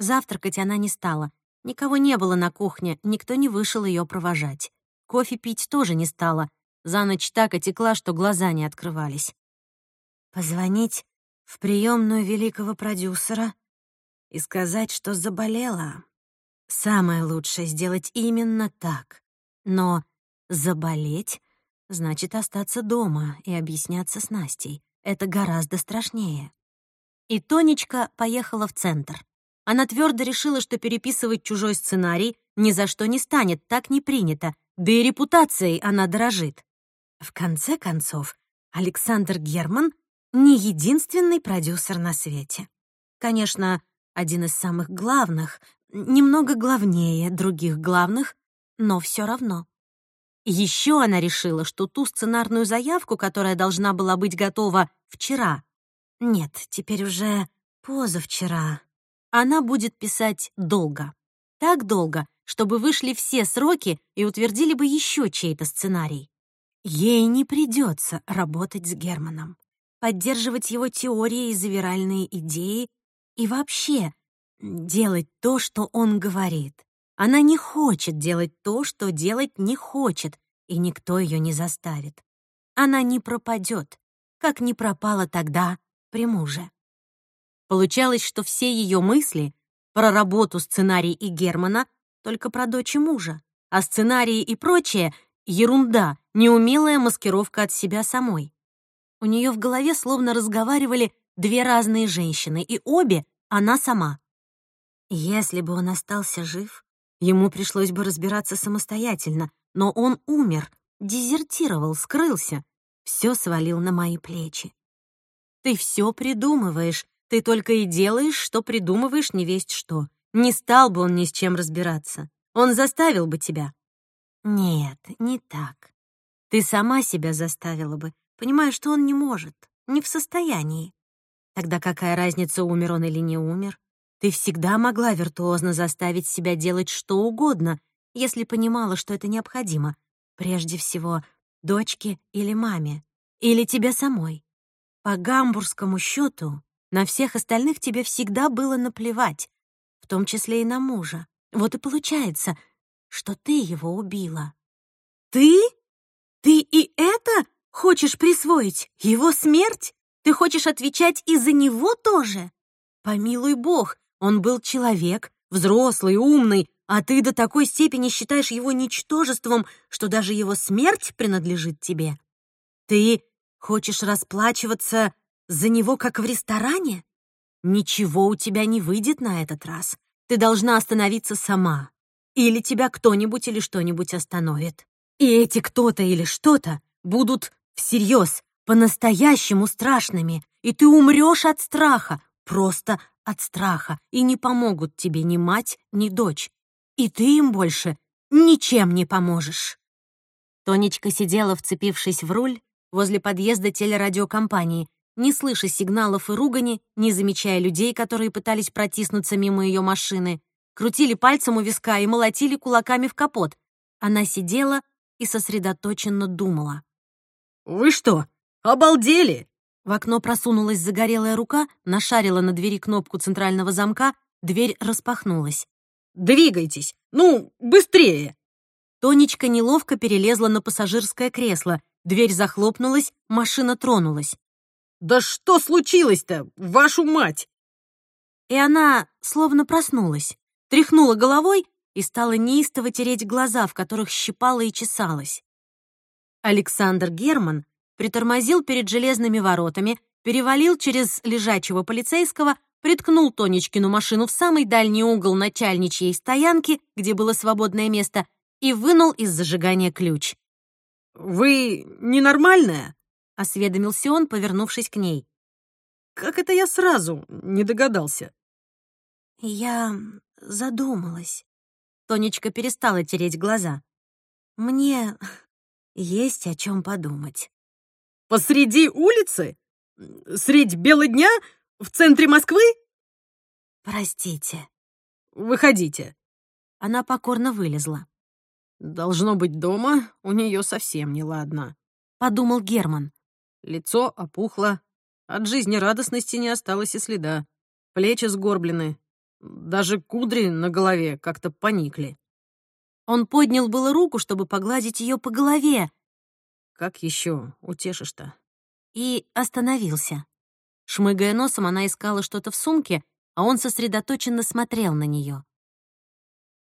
Завтракать она не стала, Никого не было на кухне, никто не вышел ее провожать. Кофе пить тоже не стала. За ночь так отекла, что глаза не открывались. Позвонить в приемную великого продюсера и сказать, что заболела. Самое лучшее — сделать именно так. Но заболеть — значит остаться дома и объясняться с Настей. Это гораздо страшнее. И Тонечка поехала в центр. Она твердо решила, что переписывать чужой сценарий ни за что не станет, так не принято, да и репутацией она дорожит. В конце концов, Александр Герман не единственный продюсер на свете. Конечно, один из самых главных, немного главнее других главных, но все равно. Еще она решила, что ту сценарную заявку, которая должна была быть готова вчера, нет, теперь уже позавчера, она будет писать долго. Так долго, чтобы вышли все сроки и утвердили бы еще чей-то сценарий. Ей не придется работать с Германом, поддерживать его теории и завиральные идеи и вообще делать то, что он говорит. Она не хочет делать то, что делать не хочет, и никто ее не заставит. Она не пропадет, как не пропала тогда при муже. Получалось, что все ее мысли про работу, сценарий и Германа только про дочь и мужа, а сценарии и прочее — ерунда, неумелая маскировка от себя самой. У нее в голове словно разговаривали две разные женщины, и обе — она сама. Если бы он остался жив, ему пришлось бы разбираться самостоятельно, но он умер, дезертировал, скрылся, все свалил на мои плечи. Ты все придумываешь, ты только и делаешь, что придумываешь не весть что. Не стал бы он ни с чем разбираться. Он заставил бы тебя. Нет, не так. Ты сама себя заставила бы, понимая, что он не может, не в состоянии. Тогда какая разница, умер он или не умер? Ты всегда могла виртуозно заставить себя делать что угодно, если понимала, что это необходимо. Прежде всего, дочке или маме, или тебе самой. По гамбургскому счету, на всех остальных тебе всегда было наплевать, в том числе и на мужа. Вот и получается, что ты его убила. Ты? Ты и это хочешь присвоить? Его смерть? Ты хочешь отвечать и за него тоже? Помилуй бог, он был человек, взрослый, умный, а ты до такой степени считаешь его ничтожеством, что даже его смерть принадлежит тебе. Ты хочешь расплачиваться за него, как в ресторане? Ничего у тебя не выйдет на этот раз. Ты должна остановиться сама. Или тебя кто-нибудь или что-нибудь остановит. И эти кто-то или что-то будут всерьез, по-настоящему страшными, и ты умрешь от страха, просто от страха, и не помогут тебе ни мать, ни дочь. И ты им больше ничем не поможешь. Тонечка сидела, вцепившись в руль, возле подъезда телерадиокомпании, не слыша сигналов и ругани, не замечая людей, которые пытались протиснуться мимо ее машины, крутили пальцем у виска и молотили кулаками в капот. Она сидела и сосредоточенно думала. «Вы что, обалдели?» В окно просунулась загорелая рука, нашарила на двери кнопку центрального замка, дверь распахнулась. «Двигайтесь! Ну, быстрее!» Тонечка неловко перелезла на пассажирское кресло, дверь захлопнулась, машина тронулась. «Да что случилось-то, вашу мать?» И она словно проснулась, тряхнула головой и стала неистово тереть глаза, в которых щипала и чесалась. Александр Герман притормозил перед железными воротами, перевалил через лежачего полицейского, приткнул Тонечкину машину в самый дальний угол начальничьей стоянки, где было свободное место, и вынул из зажигания ключ. «Вы ненормальная?» — осведомился он, повернувшись к ней. «Как это я сразу не догадался?» «Я задумалась». Тонечка перестала тереть глаза. «Мне есть о чем подумать». Посреди улицы? Средь бела дня? В центре Москвы? Простите. Выходите. Она покорно вылезла. Должно быть дома, у нее совсем неладно. Подумал Герман. Лицо опухло, от жизнерадостности не осталось и следа. Плечи сгорблены, даже кудри на голове как-то поникли. Он поднял было руку, чтобы погладить ее по голове, как еще утешишь-то? И остановился. Шмыгая носом, она искала что-то в сумке, а он сосредоточенно смотрел на нее.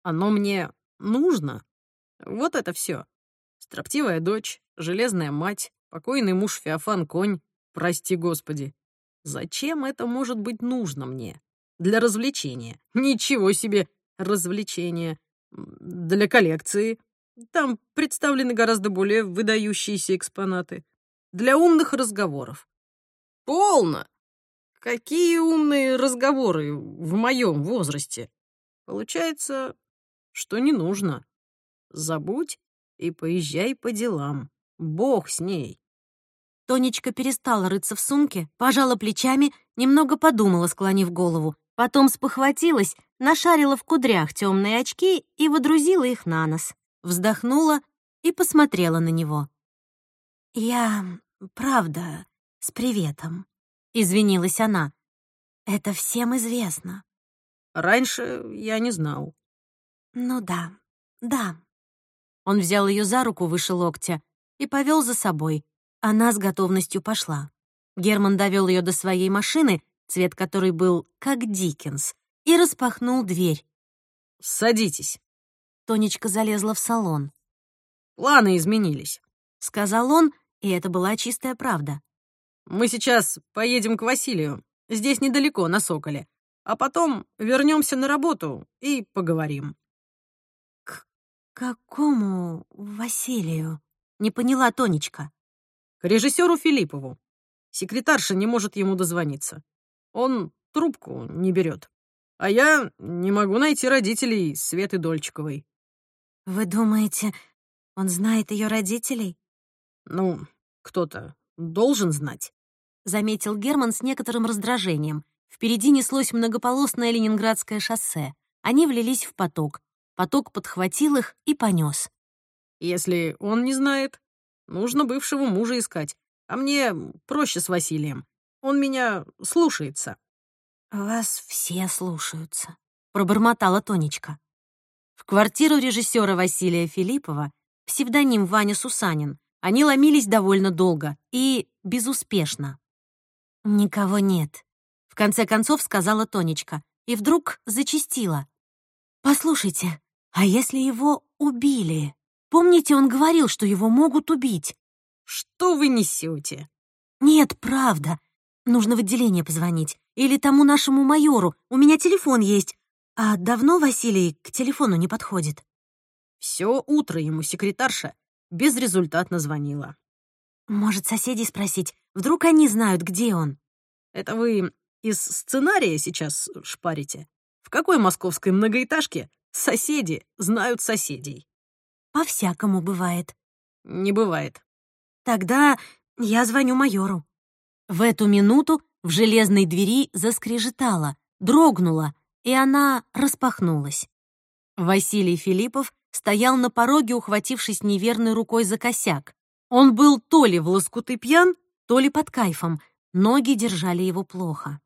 Оно мне нужно? Вот это все. Строптивая дочь, железная мать, покойный муж Феофан Конь, прости господи. Зачем это может быть нужно мне? Для развлечения. Ничего себе развлечения. Для коллекции. Там представлены гораздо более выдающиеся экспонаты. Для умных разговоров. Полно! Какие умные разговоры в моем возрасте? Получается, что не нужно. Забудь и поезжай по делам. Бог с ней. Тонечка перестала рыться в сумке, пожала плечами, немного подумала, склонив голову. Потом спохватилась, нашарила в кудрях темные очки и водрузила их на нос вздохнула и посмотрела на него. «Я, правда, с приветом», — извинилась она. «Это всем известно». «Раньше я не знал». «Ну да, да». Он взял ее за руку выше локтя и повел за собой. Она с готовностью пошла. Герман довел ее до своей машины, цвет которой был как Диккенс, и распахнул дверь. «Садитесь». Тонечка залезла в салон. «Планы изменились», — сказал он, и это была чистая правда. «Мы сейчас поедем к Василию. Здесь недалеко, на Соколе. А потом вернемся на работу и поговорим». «К какому Василию?» — не поняла Тонечка. «К режиссеру Филиппову. Секретарша не может ему дозвониться. Он трубку не берет. А я не могу найти родителей Светы Дольчиковой. Вы думаете, он знает ее родителей? Ну, кто-то должен знать. Заметил Герман с некоторым раздражением. Впереди неслось многополосное ленинградское шоссе. Они влились в поток. Поток подхватил их и понес. Если он не знает, нужно бывшего мужа искать. А мне проще с Василием. Он меня слушается. «Вас все слушаются», — пробормотала Тонечка. Квартиру режиссера Василия Филиппова, псевдоним Ваня Сусанин, они ломились довольно долго и безуспешно. «Никого нет», — в конце концов сказала Тонечка, и вдруг зачастила. «Послушайте, а если его убили? Помните, он говорил, что его могут убить?» «Что вы несете?» «Нет, правда. Нужно в отделение позвонить. Или тому нашему майору. У меня телефон есть. А давно Василий к телефону не подходит?» Все утро ему секретарша безрезультатно звонила. «Может, соседей спросить? Вдруг они знают, где он?» «Это вы из сценария сейчас шпарите? В какой московской многоэтажке соседи знают соседей?» «По-всякому бывает». «Не бывает. Тогда я звоню майору». В эту минуту в железной двери заскрежетало, дрогнуло, и она распахнулась. Василий Филиппов стоял на пороге, ухватившись неверной рукой за косяк. Он был то ли в лоскуты пьян, то ли под кайфом, ноги держали его плохо.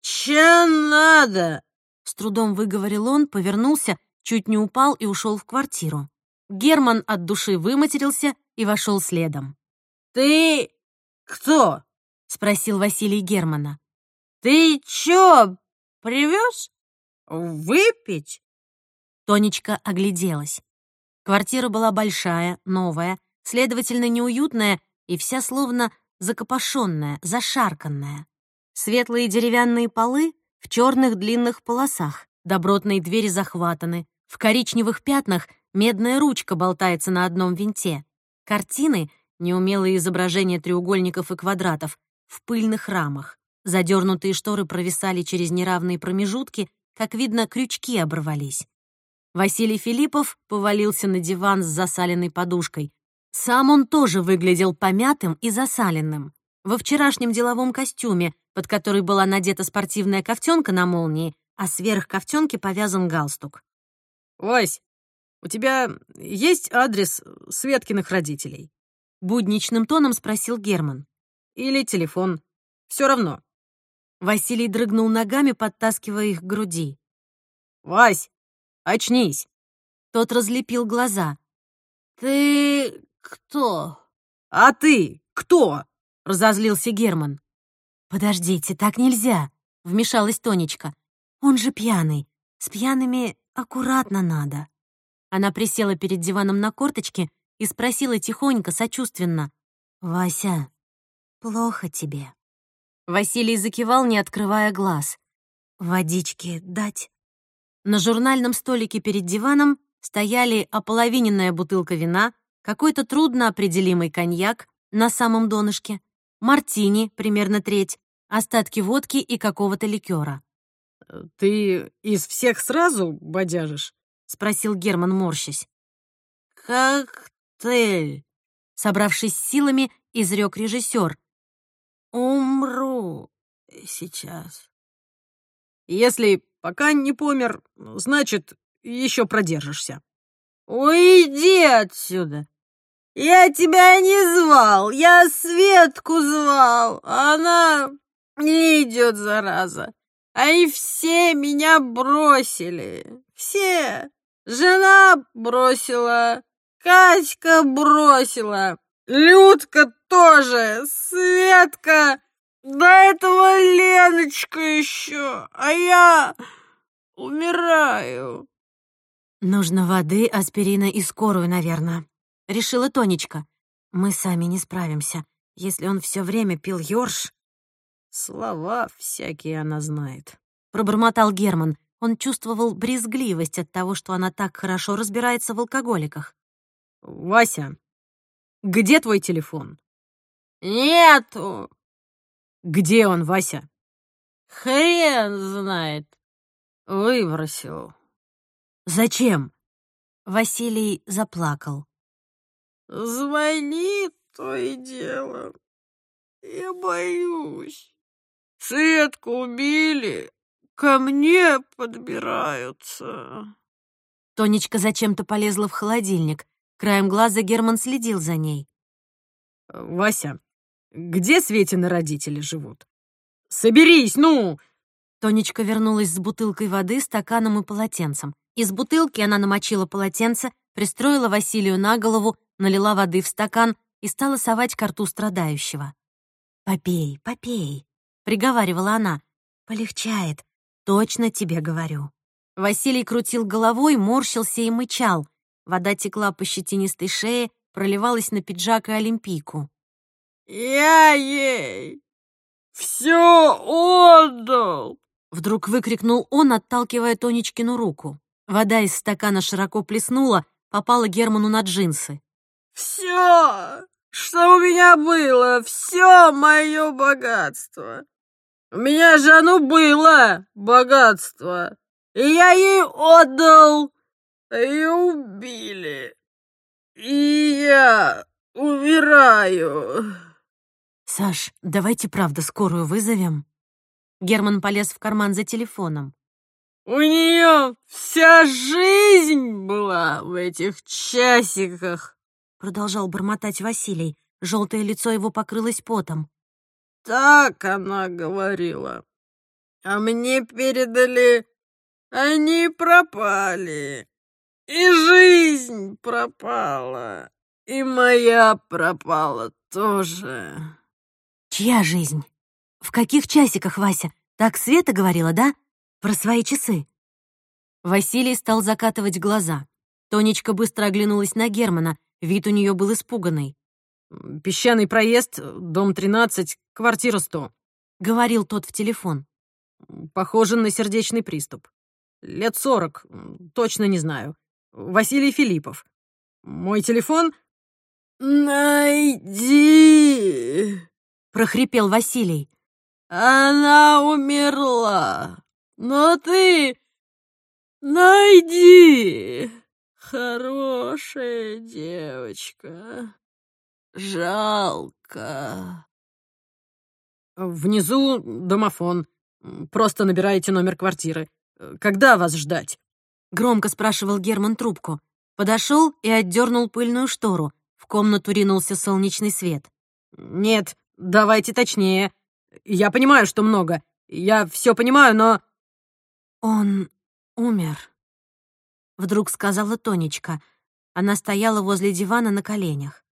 «Че надо?» — с трудом выговорил он, повернулся, чуть не упал и ушел в квартиру. Герман от души выматерился и вошел следом. «Ты кто?» — спросил Василий Германа. «Ты чё, привез? Выпить?» Тонечка огляделась. Квартира была большая, новая, следовательно, неуютная и вся словно закопошенная, зашарканная. Светлые деревянные полы в черных длинных полосах, добротные двери захватаны, в коричневых пятнах медная ручка болтается на одном винте. Картины — неумелые изображения треугольников и квадратов, в пыльных рамах. Задернутые шторы провисали через неравные промежутки, как видно, крючки оборвались. Василий Филиппов повалился на диван с засаленной подушкой. Сам он тоже выглядел помятым и засаленным. Во вчерашнем деловом костюме, под который была надета спортивная ковтенка на молнии, а сверх ковтенки повязан галстук. «Вась, у тебя есть адрес Светкиных родителей?» будничным тоном спросил Герман. «Или телефон. Все равно». Василий дрыгнул ногами, подтаскивая их к груди. «Вась, очнись!» Тот разлепил глаза. «Ты кто?» «А ты кто?» — разозлился Герман. «Подождите, так нельзя», — вмешалась Тонечка. «Он же пьяный. С пьяными аккуратно надо». Она присела перед диваном на корточке и спросила тихонько, сочувственно. «Вася, плохо тебе?» Василий закивал, не открывая глаз. «Водички дать?» На журнальном столике перед диваном стояли ополовиненная бутылка вина, какой-то трудно определимый коньяк на самом донышке, мартини, примерно треть, остатки водки и какого-то ликера. «Ты из всех сразу бодяжишь?» — спросил Герман, морщась. «Как цель!» Собравшись силами, изрек режиссер. «Умру сейчас». «Если пока не помер, значит, еще продержишься». «Уйди отсюда! Я тебя не звал, я Светку звал, а она не идет, зараза. Они все меня бросили, все. Жена бросила, Катька бросила, Людка тоже, Светка, до этого Леночка еще, а я умираю. Нужно воды, аспирина и скорую, наверное. Решила Тонечка. Мы сами не справимся. Если он все время пил ёрш... Слова всякие она знает. Пробормотал Герман. Он чувствовал брезгливость от того, что она так хорошо разбирается в алкоголиках. «Вася, где твой телефон?» «Нету!» «Где он, Вася?» «Хрен знает!» «Выбросил!» «Зачем?» Василий заплакал. «Звонит то и дело. Я боюсь. Светку убили, ко мне подбираются». Тонечка зачем-то полезла в холодильник. Краем глаза Герман следил за ней. «Вася, где Светины родители живут? Соберись, ну!» Тонечка вернулась с бутылкой воды, стаканом и полотенцем. Из бутылки она намочила полотенце, пристроила Василию на голову, налила воды в стакан и стала совать ко рту страдающего. «Попей, попей», — приговаривала она. «Полегчает, точно тебе говорю». Василий крутил головой, морщился и мычал. Вода текла по щетинистой шее, проливалась на пиджак и олимпийку. «Я ей все отдал!» Вдруг выкрикнул он, отталкивая Тонечкину руку. Вода из стакана широко плеснула, попала Герману на джинсы. «Все, что у меня было, все мое богатство. У меня же оно было, богатство, и я ей отдал, ее убили, и я умираю». «Саш, давайте правда скорую вызовем». Герман полез в карман за телефоном. У нее вся жизнь была в этих часиках, продолжал бормотать Василий. Желтое лицо его покрылось потом. Так она говорила. А мне передали, они пропали. И жизнь пропала. И моя пропала тоже. Чья жизнь? В каких часиках, Вася? Так Света говорила, да? Про свои часы. Василий стал закатывать глаза. Тонечка быстро оглянулась на Германа. Вид у нее был испуганный. «Песчаный проезд, дом 13, квартира 100», — говорил тот в телефон. «Похоже на сердечный приступ. Лет сорок, точно не знаю. Василий Филиппов. Мой телефон...» «Найди!» — прохрипел Василий. «Она умерла!» Но ты найди, хорошая девочка. Жалко. Внизу домофон. Просто набираете номер квартиры. Когда вас ждать? Громко спрашивал Герман трубку. Подошел и отдернул пыльную штору. В комнату ринулся солнечный свет. Нет, давайте точнее. Я понимаю, что много. Я все понимаю, но... «Он умер», — вдруг сказала Тонечка. Она стояла возле дивана на коленях.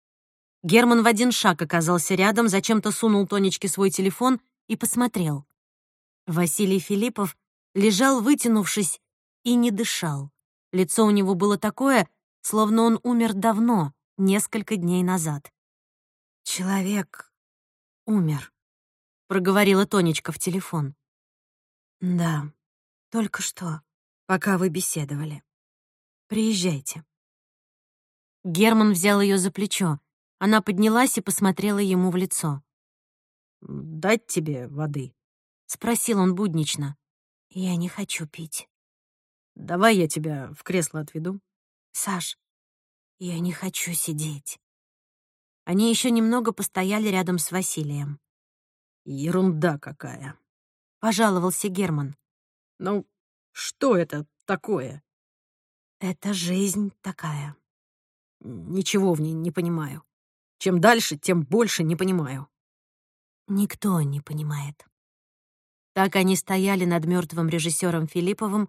Герман в один шаг оказался рядом, зачем-то сунул Тонечке свой телефон и посмотрел. Василий Филиппов лежал, вытянувшись, и не дышал. Лицо у него было такое, словно он умер давно, несколько дней назад. «Человек умер», — проговорила Тонечка в телефон. «Да», только что, пока вы беседовали. Приезжайте. Герман взял ее за плечо. Она поднялась и посмотрела ему в лицо. «Дать тебе воды?» — спросил он буднично. «Я не хочу пить». «Давай я тебя в кресло отведу». «Саш, я не хочу сидеть». Они еще немного постояли рядом с Василием. «Ерунда какая!» — пожаловался Герман. Ну, что это такое? Это жизнь такая. ничего в ней не понимаю. Чем дальше, тем больше не понимаю. Никто не понимает. Так они стояли над мертвым режиссером Филипповым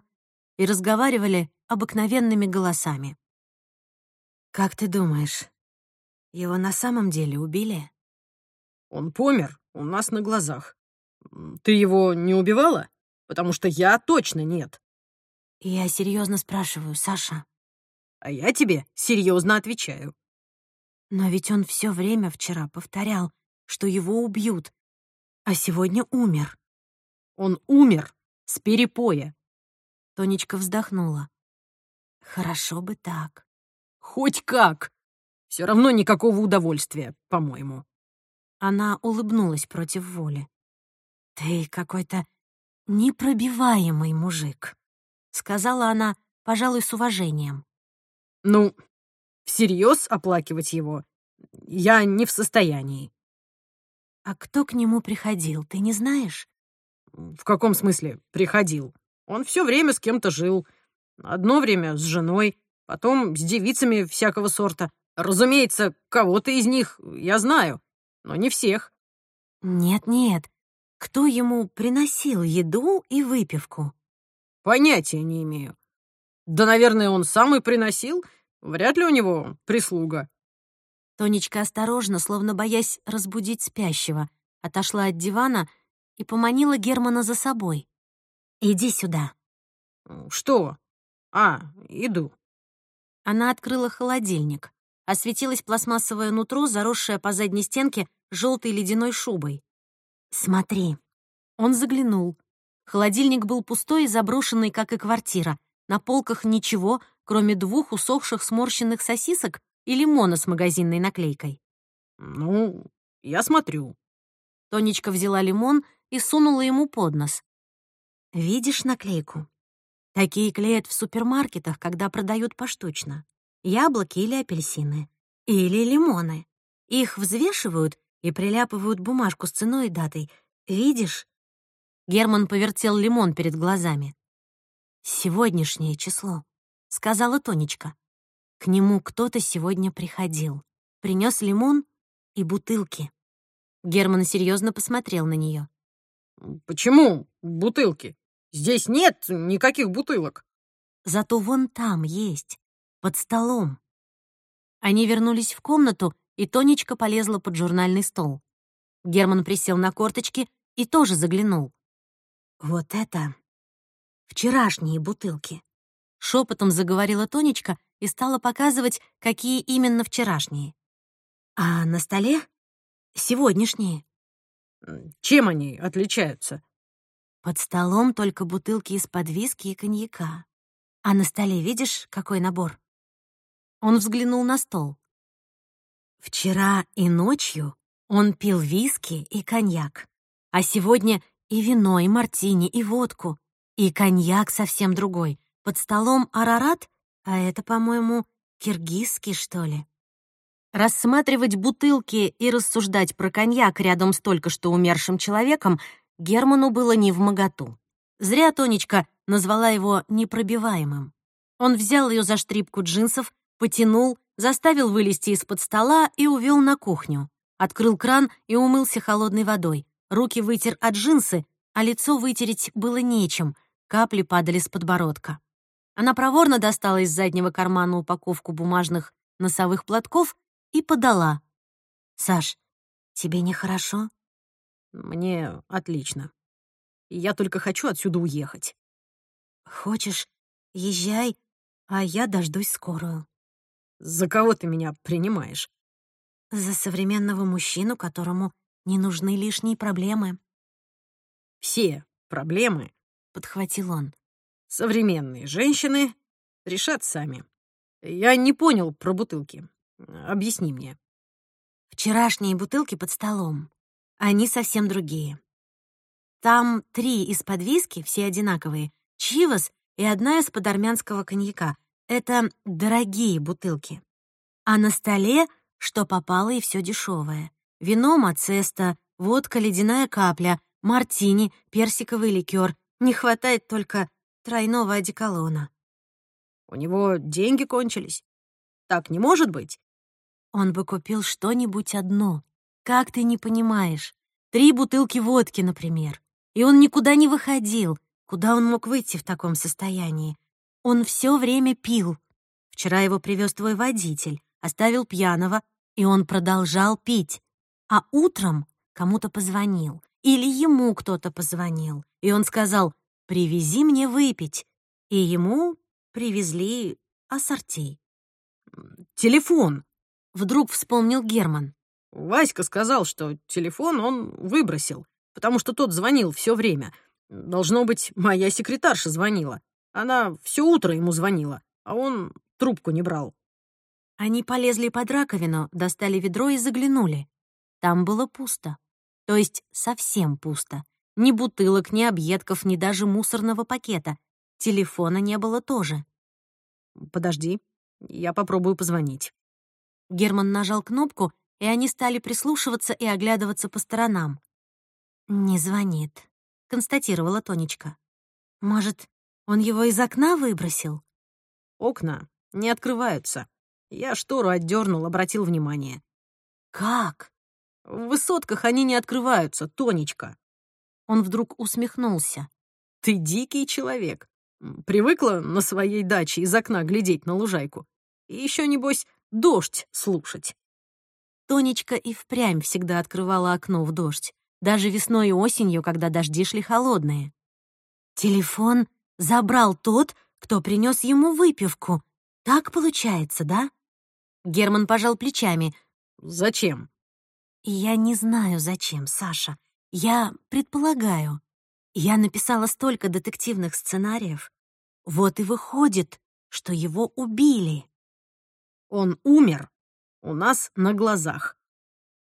и разговаривали обыкновенными голосами. «Как ты думаешь, его на самом деле убили?» «Он помер у нас на глазах. Ты его не убивала? Потому что я точно нет». «Я серьезно спрашиваю, Саша». «А я тебе серьезно отвечаю». «Но ведь он все время вчера повторял, что его убьют, а сегодня умер». «Он умер с перепоя». Тонечка вздохнула. «Хорошо бы так». «Хоть как! Все равно никакого удовольствия, по-моему». Она улыбнулась против воли. «Ты какой-то непробиваемый мужик», — сказала она, пожалуй, с уважением. «Ну, всерьез оплакивать его я не в состоянии». «А кто к нему приходил, ты не знаешь?» «В каком смысле приходил? Он все время с кем-то жил. Одно время с женой, потом с девицами всякого сорта. Разумеется, кого-то из них я знаю, но не всех». «Нет-нет, кто ему приносил еду и выпивку?» «Понятия не имею. Да, наверное, он сам и приносил. Вряд ли у него прислуга». Тонечка осторожно, словно боясь разбудить спящего, отошла от дивана и поманила Германа за собой. «Иди сюда». «Что? А, иду». Она открыла холодильник. Осветилось пластмассовое нутро, заросшее по задней стенке желтой ледяной шубой. «Смотри». Он заглянул. Холодильник был пустой и заброшенный, как и квартира. На полках ничего, кроме двух усохших сморщенных сосисок и лимона с магазинной наклейкой. «Ну, я смотрю». Тонечка взяла лимон и сунула ему под нос. «Видишь наклейку? Такие клеят в супермаркетах, когда продают поштучно. Яблоки или апельсины. Или лимоны. Их взвешивают и приляпывают бумажку с ценой и датой. Видишь?» Герман повертел лимон перед глазами. «Сегодняшнее число», — сказала Тонечка. К нему кто-то сегодня приходил. Принес лимон и бутылки. Герман серьезно посмотрел на нее. «Почему бутылки? Здесь нет никаких бутылок». «Зато вон там есть, под столом». Они вернулись в комнату, и Тонечка полезла под журнальный стол. Герман присел на корточки и тоже заглянул. «Вот это вчерашние бутылки», — шепотом заговорила Тонечка и стала показывать, какие именно вчерашние. «А на столе сегодняшние». «Чем они отличаются?» «Под столом только бутылки из-под виски и коньяка. А на столе видишь, какой набор?» Он взглянул на стол. Вчера и ночью он пил виски и коньяк, а сегодня и вино, и мартини, и водку, и коньяк совсем другой. Под столом арарат а это, по-моему, киргизский, что ли? Рассматривать бутылки и рассуждать про коньяк рядом с только что умершим человеком Герману было не в моготу. Зря Тонечка назвала его непробиваемым. Он взял ее за штрипку джинсов, потянул, заставил вылезти из-под стола и увел на кухню. Открыл кран и умылся холодной водой. Руки вытер от джинсы, а лицо вытереть было нечем, капли падали с подбородка. Она проворно достала из заднего кармана упаковку бумажных носовых платков и подала. «Саш, тебе нехорошо?» «Мне отлично. Я только хочу отсюда уехать». «Хочешь, езжай, а я дождусь скорую». «За кого ты меня принимаешь?» «За современного мужчину, которому не нужны лишние проблемы». «Все проблемы», — подхватил он, Современные женщины решат сами. Я не понял про бутылки. Объясни мне. Вчерашние бутылки под столом. Они совсем другие. Там три из-под виски, все одинаковые, чивас и одна из-под армянского коньяка. Это дорогие бутылки. А на столе что попало и все дешевое. Вино Мацеста, водка ледяная капля, мартини, персиковый ликер. Не хватает только тройного одеколона. У него деньги кончились. Так не может быть. Он бы купил что-нибудь одно. Как ты не понимаешь? Три бутылки водки, например. И он никуда не выходил. Куда он мог выйти в таком состоянии? Он все время пил. Вчера его привез твой водитель, оставил пьяного, и он продолжал пить. А утром кому-то позвонил. Или ему кто-то позвонил. И он сказал, «Привези мне выпить». И ему привезли ассорти. Телефон. Вдруг вспомнил Герман. Васька сказал, что телефон он выбросил, потому что тот звонил все время. Должно быть, моя секретарша звонила. Она все утро ему звонила, а он трубку не брал. Они полезли под раковину, достали ведро и заглянули. Там было пусто. То есть совсем пусто. Ни бутылок, ни объедков, ни даже мусорного пакета. Телефона не было тоже. «Подожди, я попробую позвонить». Герман нажал кнопку, и они стали прислушиваться и оглядываться по сторонам. «Не звонит», — констатировала Тонечка. «Может, он его из окна выбросил?» «Окна не открываются. Я штору отдернул, обратил внимание». «Как?» «В высотках они не открываются, Тонечка». Он вдруг усмехнулся. «Ты дикий человек. Привыкла на своей даче из окна глядеть на лужайку. И еще, небось, дождь слушать». Тонечка и впрямь всегда открывала окно в дождь, даже весной и осенью, когда дожди шли холодные. Телефон забрал тот, кто принес ему выпивку. Так получается, да? Герман пожал плечами. «Зачем?» «Я не знаю, зачем, Саша. Я предполагаю. Я написала столько детективных сценариев. Вот и выходит, что его убили». «Он умер у нас на глазах».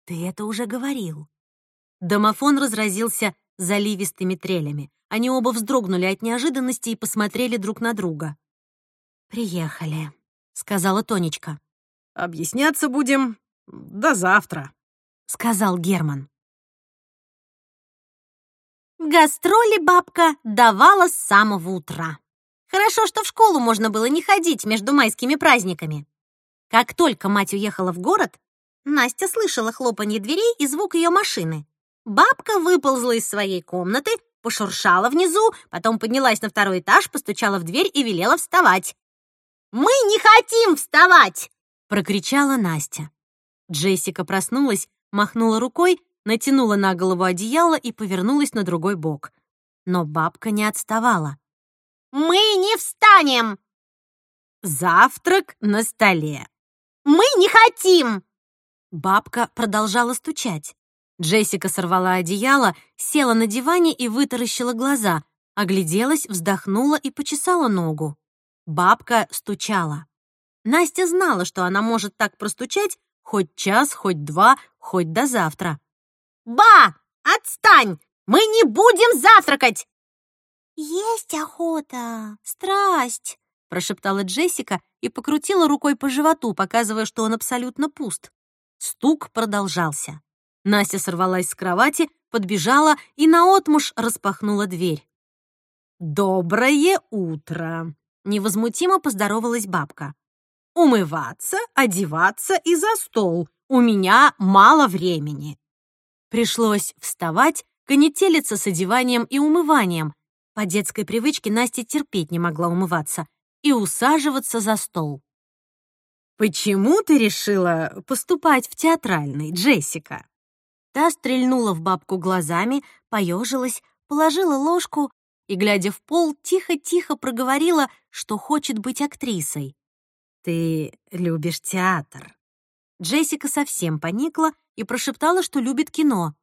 «Ты это уже говорил». Домофон разразился заливистыми трелями. Они оба вздрогнули от неожиданности и посмотрели друг на друга. «Приехали», — сказала Тонечка. «Объясняться будем до завтра», — сказал Герман. Гастроли бабка давала с самого утра. Хорошо, что в школу можно было не ходить между майскими праздниками. Как только мать уехала в город, Настя слышала хлопанье дверей и звук ее машины. Бабка выползла из своей комнаты, пошуршала внизу, потом поднялась на второй этаж, постучала в дверь и велела вставать. «Мы не хотим вставать!» — прокричала Настя. Джессика проснулась, махнула рукой, натянула на голову одеяло и повернулась на другой бок. Но бабка не отставала. «Мы не встанем!» «Завтрак на столе!» Мы не хотим!» Бабка продолжала стучать. Джессика сорвала одеяло, села на диване и вытаращила глаза, огляделась, вздохнула и почесала ногу. Бабка стучала. Настя знала, что она может так простучать хоть час, хоть два, хоть до завтра. «Ба! Отстань! Мы не будем завтракать!» «Есть охота! Страсть!» — прошептала Джессика и покрутила рукой по животу, показывая, что он абсолютно пуст. Стук продолжался. Настя сорвалась с кровати, подбежала и наотмашь распахнула дверь. «Доброе утро!» — невозмутимо поздоровалась бабка. «Умываться, одеваться и за стол. У меня мало времени». Пришлось вставать, конетелиться с одеванием и умыванием. По детской привычке Настя терпеть не могла умываться и усаживаться за стол. «Почему ты решила поступать в театральный, Джессика?» Та стрельнула в бабку глазами, поежилась, положила ложку и, глядя в пол, тихо-тихо проговорила, что хочет быть актрисой. «Ты любишь театр?» Джессика совсем поникла и прошептала, что любит кино.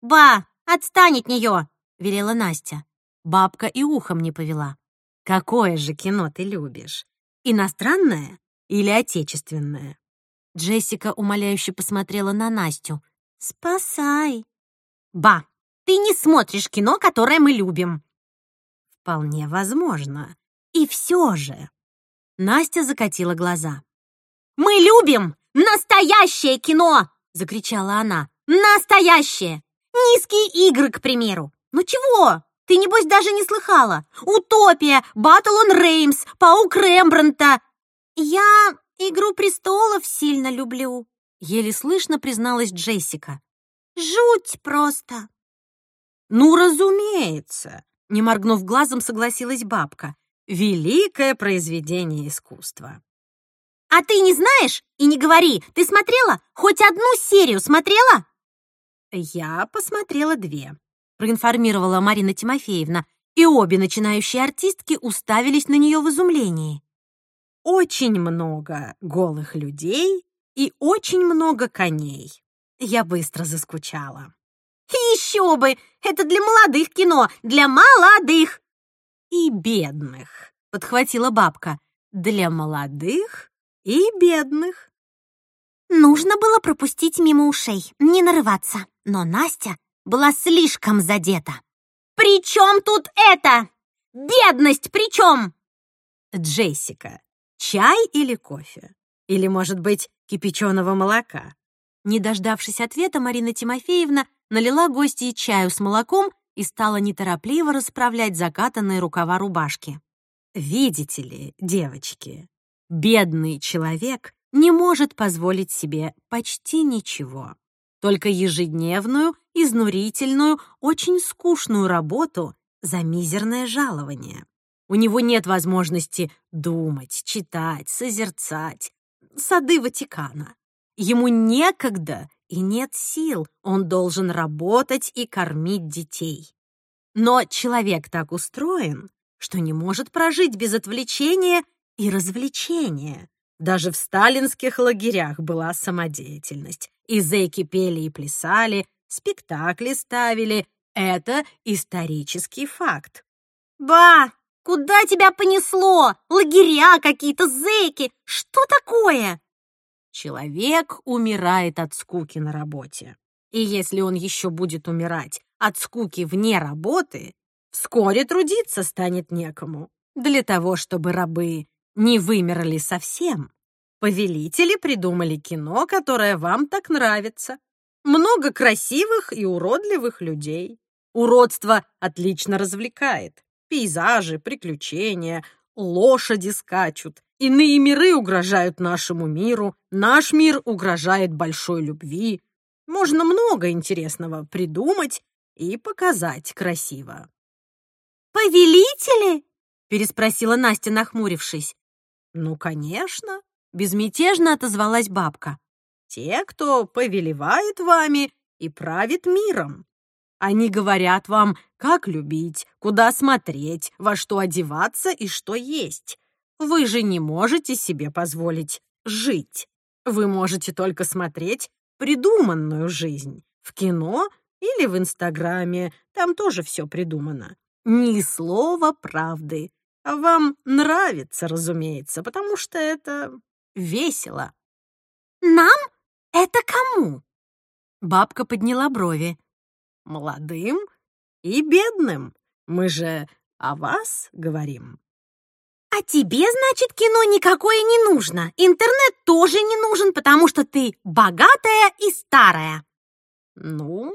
«Ба, отстань от нее!» — велела Настя. Бабка и ухом не повела. Какое же кино ты любишь? Иностранное или отечественное?» Джессика умоляюще посмотрела на Настю. «Спасай!» «Ба, ты не смотришь кино, которое мы любим!» «Вполне возможно. И все же...» Настя закатила глаза. «Мы любим настоящее кино!» — закричала она. «Настоящее! Низкие игры, к примеру! Ну чего? Ты, небось, даже не слыхала? Утопия, Батл он Реймс, Паук Рембранта. Я... «Игру престолов сильно люблю», — еле слышно призналась Джессика. «Жуть просто!» «Ну, разумеется!» — не моргнув глазом, согласилась бабка. «Великое произведение искусства!» «А ты не знаешь и не говори! Ты смотрела? Хоть одну серию смотрела?» «Я посмотрела две», — проинформировала Марина Тимофеевна, и обе начинающие артистки уставились на нее в изумлении. «Очень много голых людей и очень много коней. Я быстро заскучала». «Еще бы! Это для молодых кино! Для молодых!» «И бедных», — подхватила бабка. «Для молодых и бедных». Нужно было пропустить мимо ушей, не нарываться. Но Настя была слишком задета. «При чем тут это? Бедность при чем?» «Джессика, чай или кофе? Или, может быть, кипяченого молока?» Не дождавшись ответа, Марина Тимофеевна налила гостье чаю с молоком и стала неторопливо расправлять закатанные рукава рубашки. «Видите ли, девочки, бедный человек не может позволить себе почти ничего. Только ежедневную, изнурительную, очень скучную работу за мизерное жалование. У него нет возможности думать, читать, созерцать. Сады Ватикана. Ему некогда и нет сил, он должен работать и кормить детей. Но человек так устроен, что не может прожить без отвлечения и развлечения. Даже в сталинских лагерях была самодеятельность. И зэки пели и плясали, спектакли ставили. Это исторический факт. «Ба, куда тебя понесло? Лагеря какие-то, зэки! Что такое?» Человек умирает от скуки на работе. И если он еще будет умирать от скуки вне работы, вскоре трудиться станет некому. Для того, чтобы рабы не вымерли совсем. Повелители придумали кино, которое вам так нравится. Много красивых и уродливых людей. Уродство отлично развлекает. Пейзажи, приключения, лошади скачут. Иные миры угрожают нашему миру, наш мир угрожает большой любви. Можно много интересного придумать и показать красиво. «Повелители?» — переспросила Настя, нахмурившись. «Ну, конечно», — безмятежно отозвалась бабка. «Те, кто повелевает вами и правит миром. Они говорят вам, как любить, куда смотреть, во что одеваться и что есть. Вы же не можете себе позволить жить. Вы можете только смотреть придуманную жизнь в кино или в Инстаграме. Там тоже все придумано. Ни слова правды. А вам нравится, разумеется, потому что это весело. Нам? Это кому? Бабка подняла брови. Молодым и бедным. Мы же о вас говорим. А тебе, значит, кино никакое не нужно. Интернет тоже не нужен, потому что ты богатая и старая. Ну,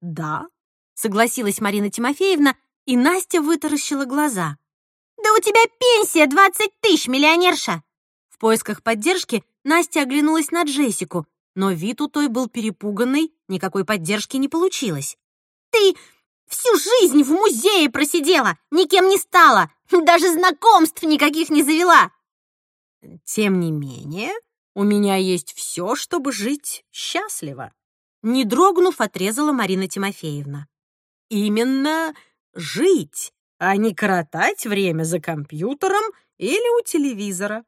да, согласилась Марина Тимофеевна, и Настя вытаращила глаза. «Да у тебя пенсия 20 тысяч, миллионерша!» В поисках поддержки Настя оглянулась на Джессику, но вид у той был перепуганный, никакой поддержки не получилось. «Ты всю жизнь в музее просидела, никем не стала, даже знакомств никаких не завела!» «Тем не менее, у меня есть все, чтобы жить счастливо», не дрогнув, отрезала Марина Тимофеевна. «Именно жить, а не коротать время за компьютером или у телевизора.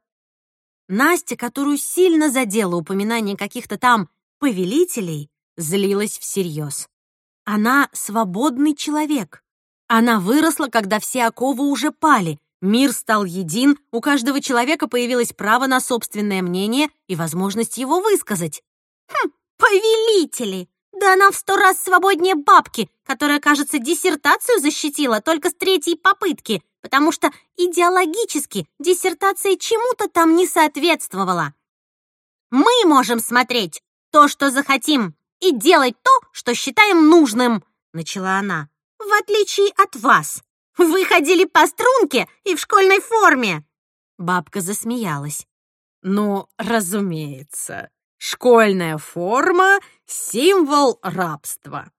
Настя, которую сильно задело упоминание каких-то там повелителей, злилась всерьез. Она свободный человек. Она выросла, когда все оковы уже пали, мир стал един, у каждого человека появилось право на собственное мнение и возможность его высказать. Хм, повелители! Да она в сто раз свободнее бабки, которая, кажется, диссертацию защитила только с третьей попытки, потому что идеологически диссертация чему-то там не соответствовала. Мы можем смотреть то, что захотим, и делать то, что считаем нужным, начала она. В отличие от вас. Вы ходили по струнке и в школьной форме. Бабка засмеялась. Ну, разумеется, школьная форма — символ рабства.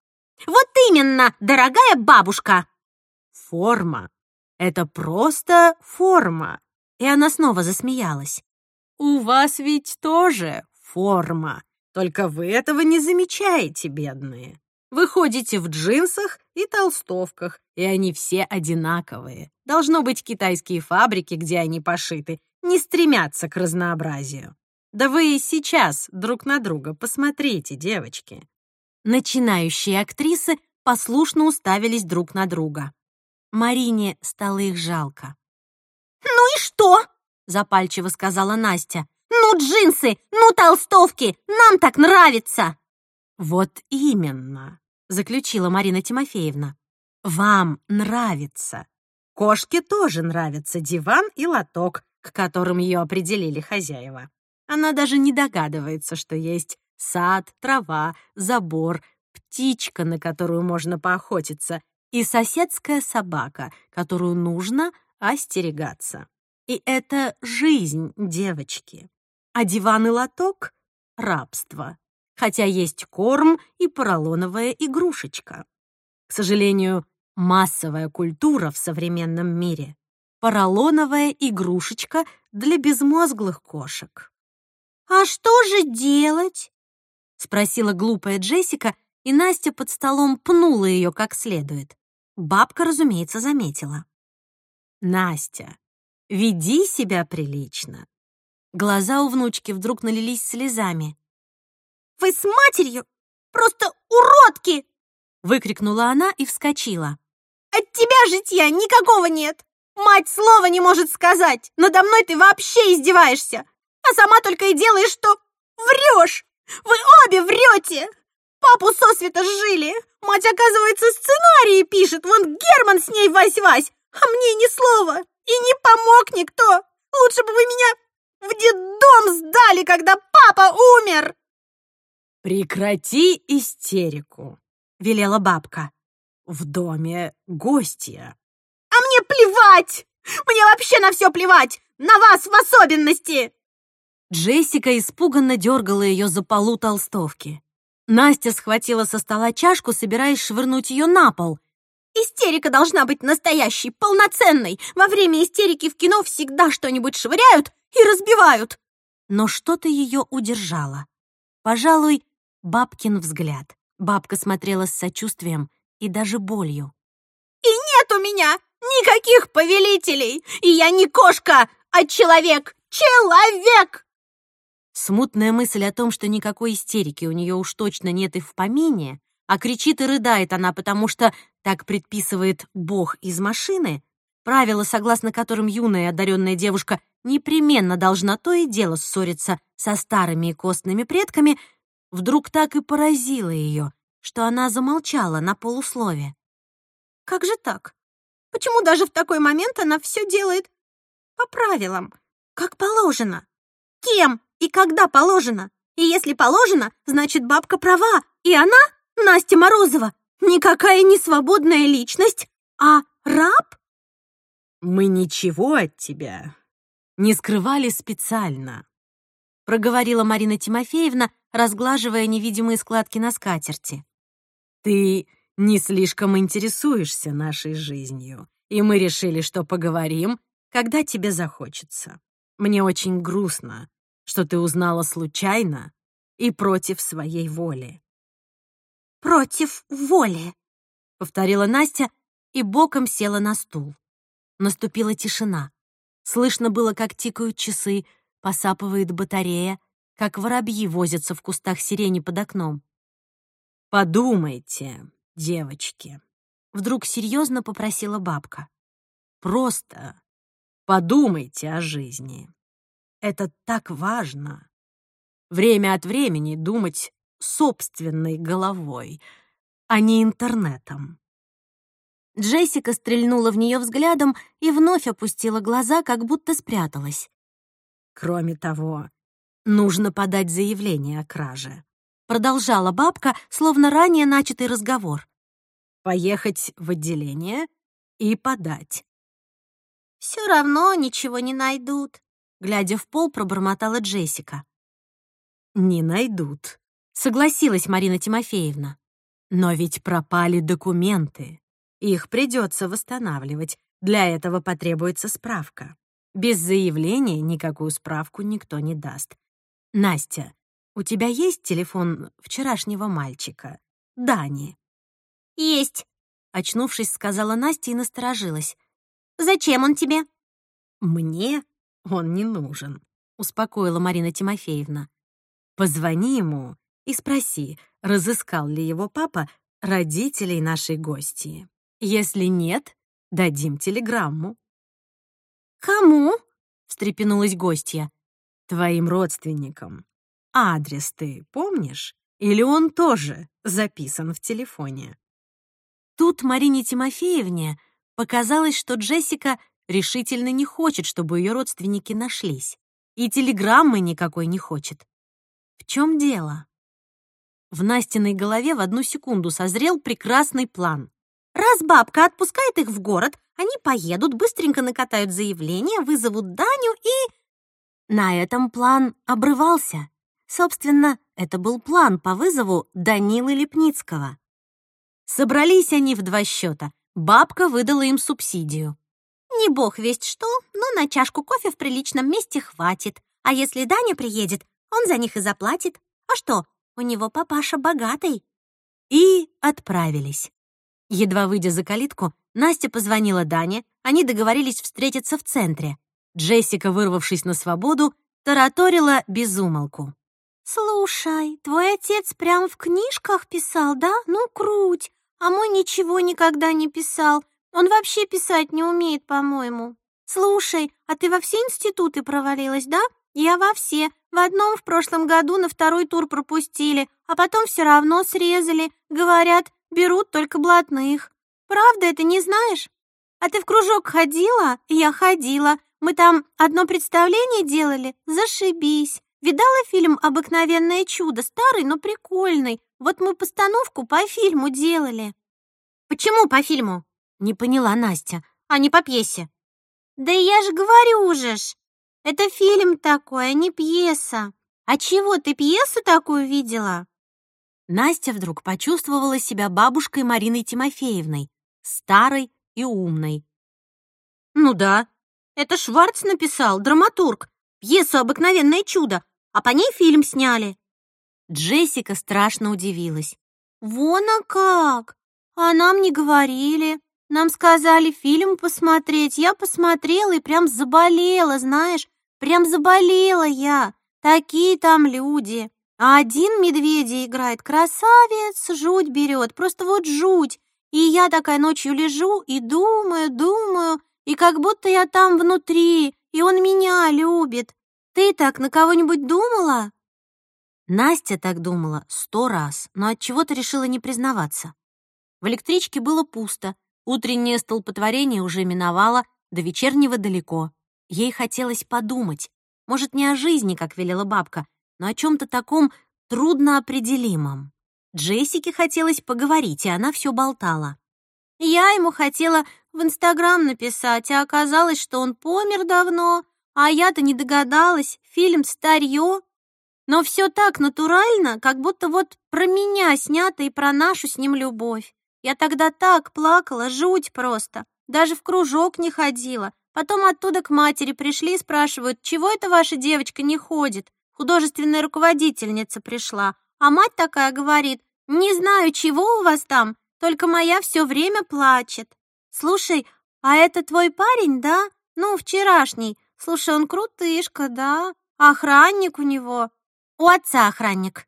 Вот именно, дорогая бабушка. Форма — это просто форма. И она снова засмеялась. У вас ведь тоже форма, только вы этого не замечаете, бедные. Вы ходите в джинсах и толстовках, и они все одинаковые. Должно быть китайские фабрики, где они пошиты, не стремятся к разнообразию. Да вы и сейчас друг на друга посмотрите, девочки. Начинающие актрисы послушно уставились друг на друга. Марине стало их жалко. «Ну и что?» — запальчиво сказала Настя. «Ну джинсы, ну толстовки, нам так нравится!» «Вот именно», — заключила Марина Тимофеевна. «Вам нравится. Кошке тоже нравится диван и лоток, к которым ее определили хозяева. Она даже не догадывается, что есть сад, трава, забор, птичка, на которую можно поохотиться, и соседская собака, которую нужно остерегаться. И это жизнь, девочки. А диван и лоток — рабство хотя есть корм и поролоновая игрушечка. К сожалению, массовая культура в современном мире — поролоновая игрушечка для безмозглых кошек. «А что же делать?» — спросила глупая Джессика, и Настя под столом пнула ее как следует. Бабка, разумеется, заметила. «Настя, веди себя прилично». Глаза у внучки вдруг налились слезами. Вы с матерью просто уродки!» Выкрикнула она и вскочила. «От тебя житья никакого нет! Мать слова не может сказать! Надо мной ты вообще издеваешься! А сама только и делаешь, что врешь! Вы обе врете! Папу сосвета жили! Мать, оказывается, сценарии пишет! Вон Герман с ней вась-вась! А мне ни слова! И не помог никто! Лучше бы вы меня в детдом сдали, когда папа умер!» «Прекрати истерику», — велела бабка. «В доме гостья». «А мне плевать! Мне вообще на все плевать! На вас в особенности!» Джессика испуганно дергала ее за полу толстовки. Настя схватила со стола чашку, собираясь швырнуть ее на пол. «Истерика должна быть настоящей, полноценной. Во время истерики в кино всегда что-нибудь швыряют и разбивают». Но что-то ее удержало. Пожалуй, Бабкин взгляд. Бабка смотрела с сочувствием и даже болью. «И нет у меня никаких повелителей! И я не кошка, а человек! Человек!» Смутная мысль о том, что никакой истерики у нее уж точно нет и в помине, а кричит и рыдает она, потому что так предписывает Бог из машины, правила, согласно которым юная одаренная девушка непременно должна то и дело ссориться со старыми и костными предками — вдруг так и поразило ее, что она замолчала на полуслове. «Как же так? Почему даже в такой момент она все делает по правилам, как положено? Кем и когда положено? И если положено, значит, бабка права, и она, Настя Морозова, никакая не свободная личность, а раб?» «Мы ничего от тебя не скрывали специально», проговорила Марина Тимофеевна, разглаживая невидимые складки на скатерти. «Ты не слишком интересуешься нашей жизнью, и мы решили, что поговорим, когда тебе захочется. Мне очень грустно, что ты узнала случайно и против своей воли». «Против воли», — повторила Настя и боком села на стул. Наступила тишина. Слышно было, как тикают часы, посапывает батарея, как воробьи возятся в кустах сирени под окном. «Подумайте, девочки», — вдруг серьезно попросила бабка. «Просто подумайте о жизни. Это так важно. Время от времени думать собственной головой, а не интернетом». Джессика стрельнула в нее взглядом и вновь опустила глаза, как будто спряталась. Кроме того, нужно подать заявление о краже. Продолжала бабка, словно ранее начатый разговор. Поехать в отделение и подать. Все равно ничего не найдут. Глядя в пол, пробормотала Джессика. «Не найдут», — согласилась Марина Тимофеевна. «Но ведь пропали документы. Их придется восстанавливать. Для этого потребуется справка. Без заявления никакую справку никто не даст. Настя, у тебя есть телефон вчерашнего мальчика? Дани?» «Есть», — очнувшись, сказала Настя и насторожилась. «Зачем он тебе?» «Мне он не нужен», — успокоила Марина Тимофеевна. «Позвони ему и спроси, разыскал ли его папа родителей нашей гости. Если нет, дадим телеграмму». «Кому?» — встрепенулась гостья. «Твоим родственникам. Адрес ты помнишь? Или он тоже записан в телефоне?» Тут Марине Тимофеевне показалось, что Джессика решительно не хочет, чтобы ее родственники нашлись. И телеграммы никакой не хочет. В чем дело? В Настиной голове в одну секунду созрел прекрасный план. Раз бабка отпускает их в город, они поедут, быстренько накатают заявление, вызовут Даню и... На этом план обрывался. Собственно, это был план по вызову Данилы Лепницкого. Собрались они в два счета. Бабка выдала им субсидию. Не бог весть что, но на чашку кофе в приличном месте хватит. А если Даня приедет, он за них и заплатит. А что, у него папаша богатый. И отправились. Едва выйдя за калитку, Настя позвонила Дане, они договорились встретиться в центре. Джессика, вырвавшись на свободу, тараторила безумолку. «Слушай, твой отец прям в книжках писал, да? Ну, круть! А мой ничего никогда не писал. Он вообще писать не умеет, по-моему. Слушай, а ты во все институты провалилась, да? Я во все. В одном в прошлом году на второй тур пропустили, а потом все равно срезали. Говорят, берут только блатных. Правда это не знаешь? А ты в кружок ходила? Я ходила. Мы там одно представление делали. Зашибись. Видала фильм «Обыкновенное чудо»? Старый, но прикольный. Вот мы постановку по фильму делали. Почему по фильму? Не поняла Настя. А не по пьесе. Да я же говорю же ж. Это фильм такой, а не пьеса. А чего, ты пьесу такую видела? Настя вдруг почувствовала себя бабушкой Мариной Тимофеевной, старой и умной. Ну да, это Шварц написал, драматург. Пьесу «Обыкновенное чудо», а по ней фильм сняли. Джессика страшно удивилась. «Вон а как! А нам не говорили. Нам сказали фильм посмотреть. Я посмотрела и прям заболела, знаешь. Прям заболела я. Такие там люди. А один медведя играет. Красавец, жуть берет. Просто вот жуть. И я такая ночью лежу и думаю, думаю, и как будто я там внутри, и он меня любит. Ты так на кого-нибудь думала? Настя так думала сто раз, но от чего то решила не признаваться. В электричке было пусто, утреннее столпотворение уже миновало, до вечернего далеко. Ей хотелось подумать, может, не о жизни, как велела бабка, но о чем то таком трудноопределимом. Джессике хотелось поговорить, и она все болтала. «Я ему хотела в Инстаграм написать, а оказалось, что он помер давно, а я-то не догадалась, фильм старье, но все так натурально, как будто вот про меня снято и про нашу с ним любовь. Я тогда так плакала, жуть просто. Даже в кружок не ходила. Потом оттуда к матери пришли и спрашивают, чего это ваша девочка не ходит? Художественная руководительница пришла. А мать такая говорит, не знаю, чего у вас там, только моя все время плачет. Слушай, а это твой парень, да? Ну, вчерашний. Слушай, он крутышка, да? Охранник у него. У отца охранник.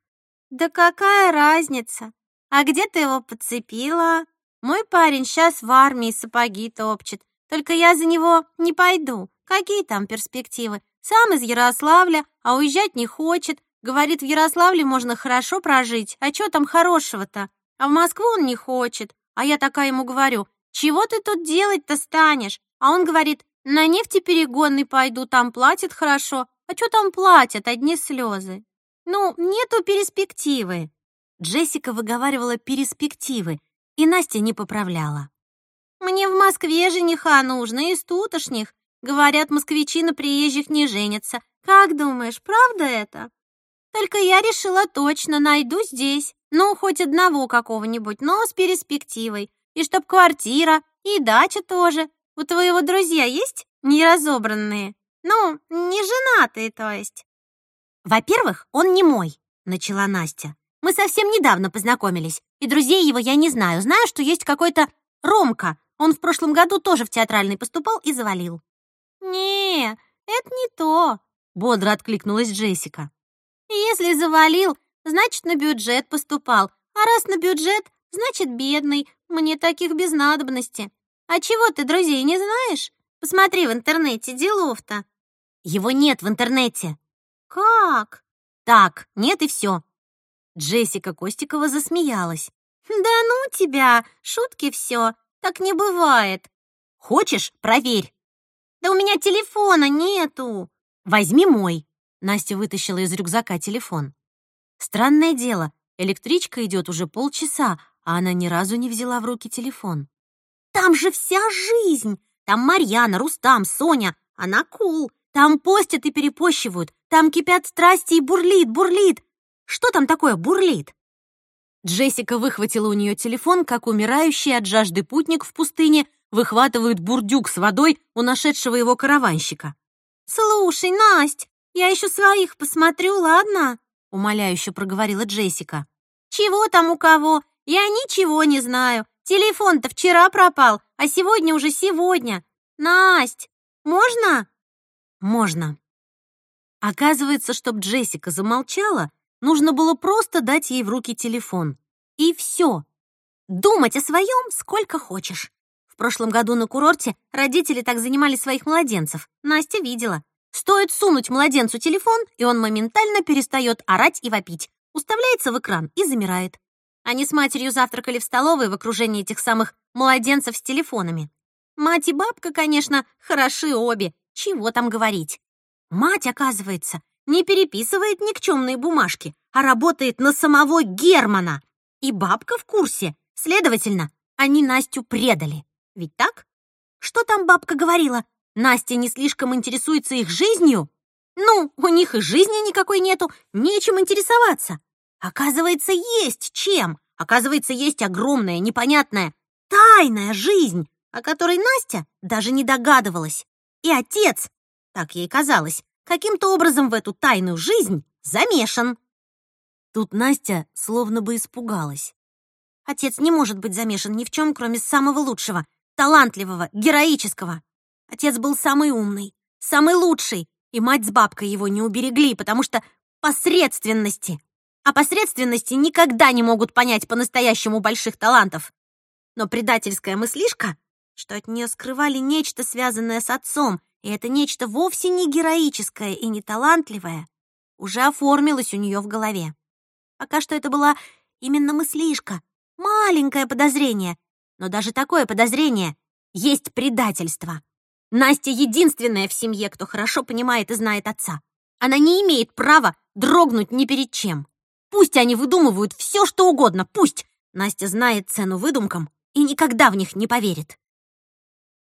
Да какая разница? А где ты его подцепила? Мой парень сейчас в армии сапоги топчет. Только я за него не пойду. Какие там перспективы? Сам из Ярославля, а уезжать не хочет. Говорит, в Ярославле можно хорошо прожить. А что там хорошего-то? А в Москву он не хочет. А я такая ему говорю, чего ты тут делать-то станешь? А он говорит, на нефтеперегонный пойду, там платят хорошо. А что там платят? Одни слезы. Ну, нету перспективы. Джессика выговаривала перспективы, и Настя не поправляла. Мне в Москве жениха нужно, из тутошних. Говорят, москвичи на приезжих не женятся. Как думаешь, правда это? Только я решила точно, найду здесь. Ну, хоть одного какого-нибудь, но с перспективой. И чтоб квартира, и дача тоже. У твоего друзья есть неразобранные? Ну, не женатые, то есть. Во-первых, он не мой, начала Настя. Мы совсем недавно познакомились, и друзей его я не знаю. Знаю, что есть какой-то Ромка. Он в прошлом году тоже в театральный поступал и завалил. «Не, это не то», — бодро откликнулась Джессика. «Если завалил, значит, на бюджет поступал. А раз на бюджет, значит, бедный. Мне таких без надобности. А чего ты друзей не знаешь? Посмотри в интернете, делов-то». «Его нет в интернете». «Как?» «Так, нет и все. Джессика Костикова засмеялась. «Да ну тебя, шутки все, так не бывает. Хочешь, проверь». «Да у меня телефона нету». «Возьми мой». Настя вытащила из рюкзака телефон. Странное дело, электричка идет уже полчаса, а она ни разу не взяла в руки телефон. «Там же вся жизнь! Там Марьяна, Рустам, Соня. Она кул. Там постят и перепощивают. Там кипят страсти и бурлит, бурлит. Что там такое бурлит?» Джессика выхватила у нее телефон, как умирающий от жажды путник в пустыне выхватывает бурдюк с водой у нашедшего его караванщика. «Слушай, Насть, я еще своих посмотрю, ладно?» — умоляюще проговорила Джессика. «Чего там у кого? Я ничего не знаю. Телефон-то вчера пропал, а сегодня уже сегодня. Насть, можно?» «Можно». Оказывается, чтобы Джессика замолчала, Нужно было просто дать ей в руки телефон. И все. Думать о своем сколько хочешь. В прошлом году на курорте родители так занимали своих младенцев. Настя видела. Стоит сунуть младенцу телефон, и он моментально перестает орать и вопить, уставляется в экран и замирает. Они с матерью завтракали в столовой в окружении этих самых младенцев с телефонами. Мать и бабка, конечно, хороши обе, чего там говорить. Мать, оказывается, не переписывает никчемные бумажки, а работает на самого Германа. И бабка в курсе. Следовательно, они Настю предали. Ведь так? Что там бабка говорила? Настя не слишком интересуется их жизнью? Ну, у них и жизни никакой нету, нечем интересоваться. Оказывается, есть чем. Оказывается, есть огромная, непонятная, тайная жизнь, о которой Настя даже не догадывалась. И отец, так ей казалось, каким-то образом в эту тайную жизнь замешан. Тут Настя словно бы испугалась. Отец не может быть замешан ни в чем, кроме самого лучшего, талантливого, героического. Отец был самый умный, самый лучший, и мать с бабкой его не уберегли, потому что посредственности. А посредственности никогда не могут понять по-настоящему больших талантов. Но предательская мыслишка, что от нее скрывали нечто, связанное с отцом, и это нечто вовсе не героическое и не талантливое уже оформилось у нее в голове. Пока что это была именно мыслишка, маленькое подозрение, но даже такое подозрение есть предательство. Настя единственная в семье, кто хорошо понимает и знает отца. Она не имеет права дрогнуть ни перед чем. Пусть они выдумывают все, что угодно, пусть. Настя знает цену выдумкам и никогда в них не поверит.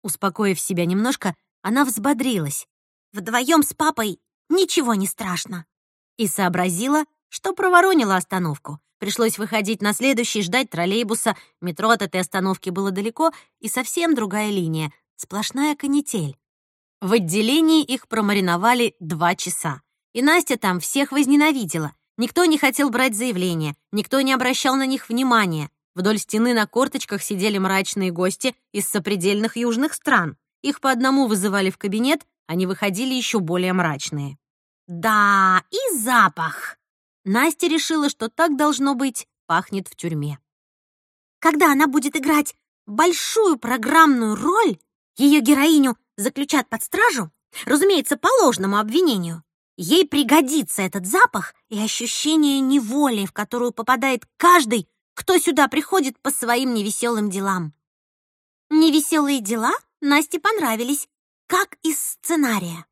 Успокоив себя немножко, она взбодрилась. Вдвоем с папой ничего не страшно. И сообразила, что проворонила остановку. Пришлось выходить на следующий, ждать троллейбуса. Метро от этой остановки было далеко, и совсем другая линия. Сплошная канитель. В отделении их промариновали два часа. И Настя там всех возненавидела. Никто не хотел брать заявление, никто не обращал на них внимания. Вдоль стены на корточках сидели мрачные гости из сопредельных южных стран. Их по одному вызывали в кабинет, они выходили еще более мрачные. Да, и запах. Настя решила, что так должно быть, пахнет в тюрьме. Когда она будет играть большую программную роль, ее героиню заключат под стражу, разумеется, по ложному обвинению. Ей пригодится этот запах и ощущение неволи, в которую попадает каждый, кто сюда приходит по своим невеселым делам. Невеселые дела Насте понравились, как из сценария.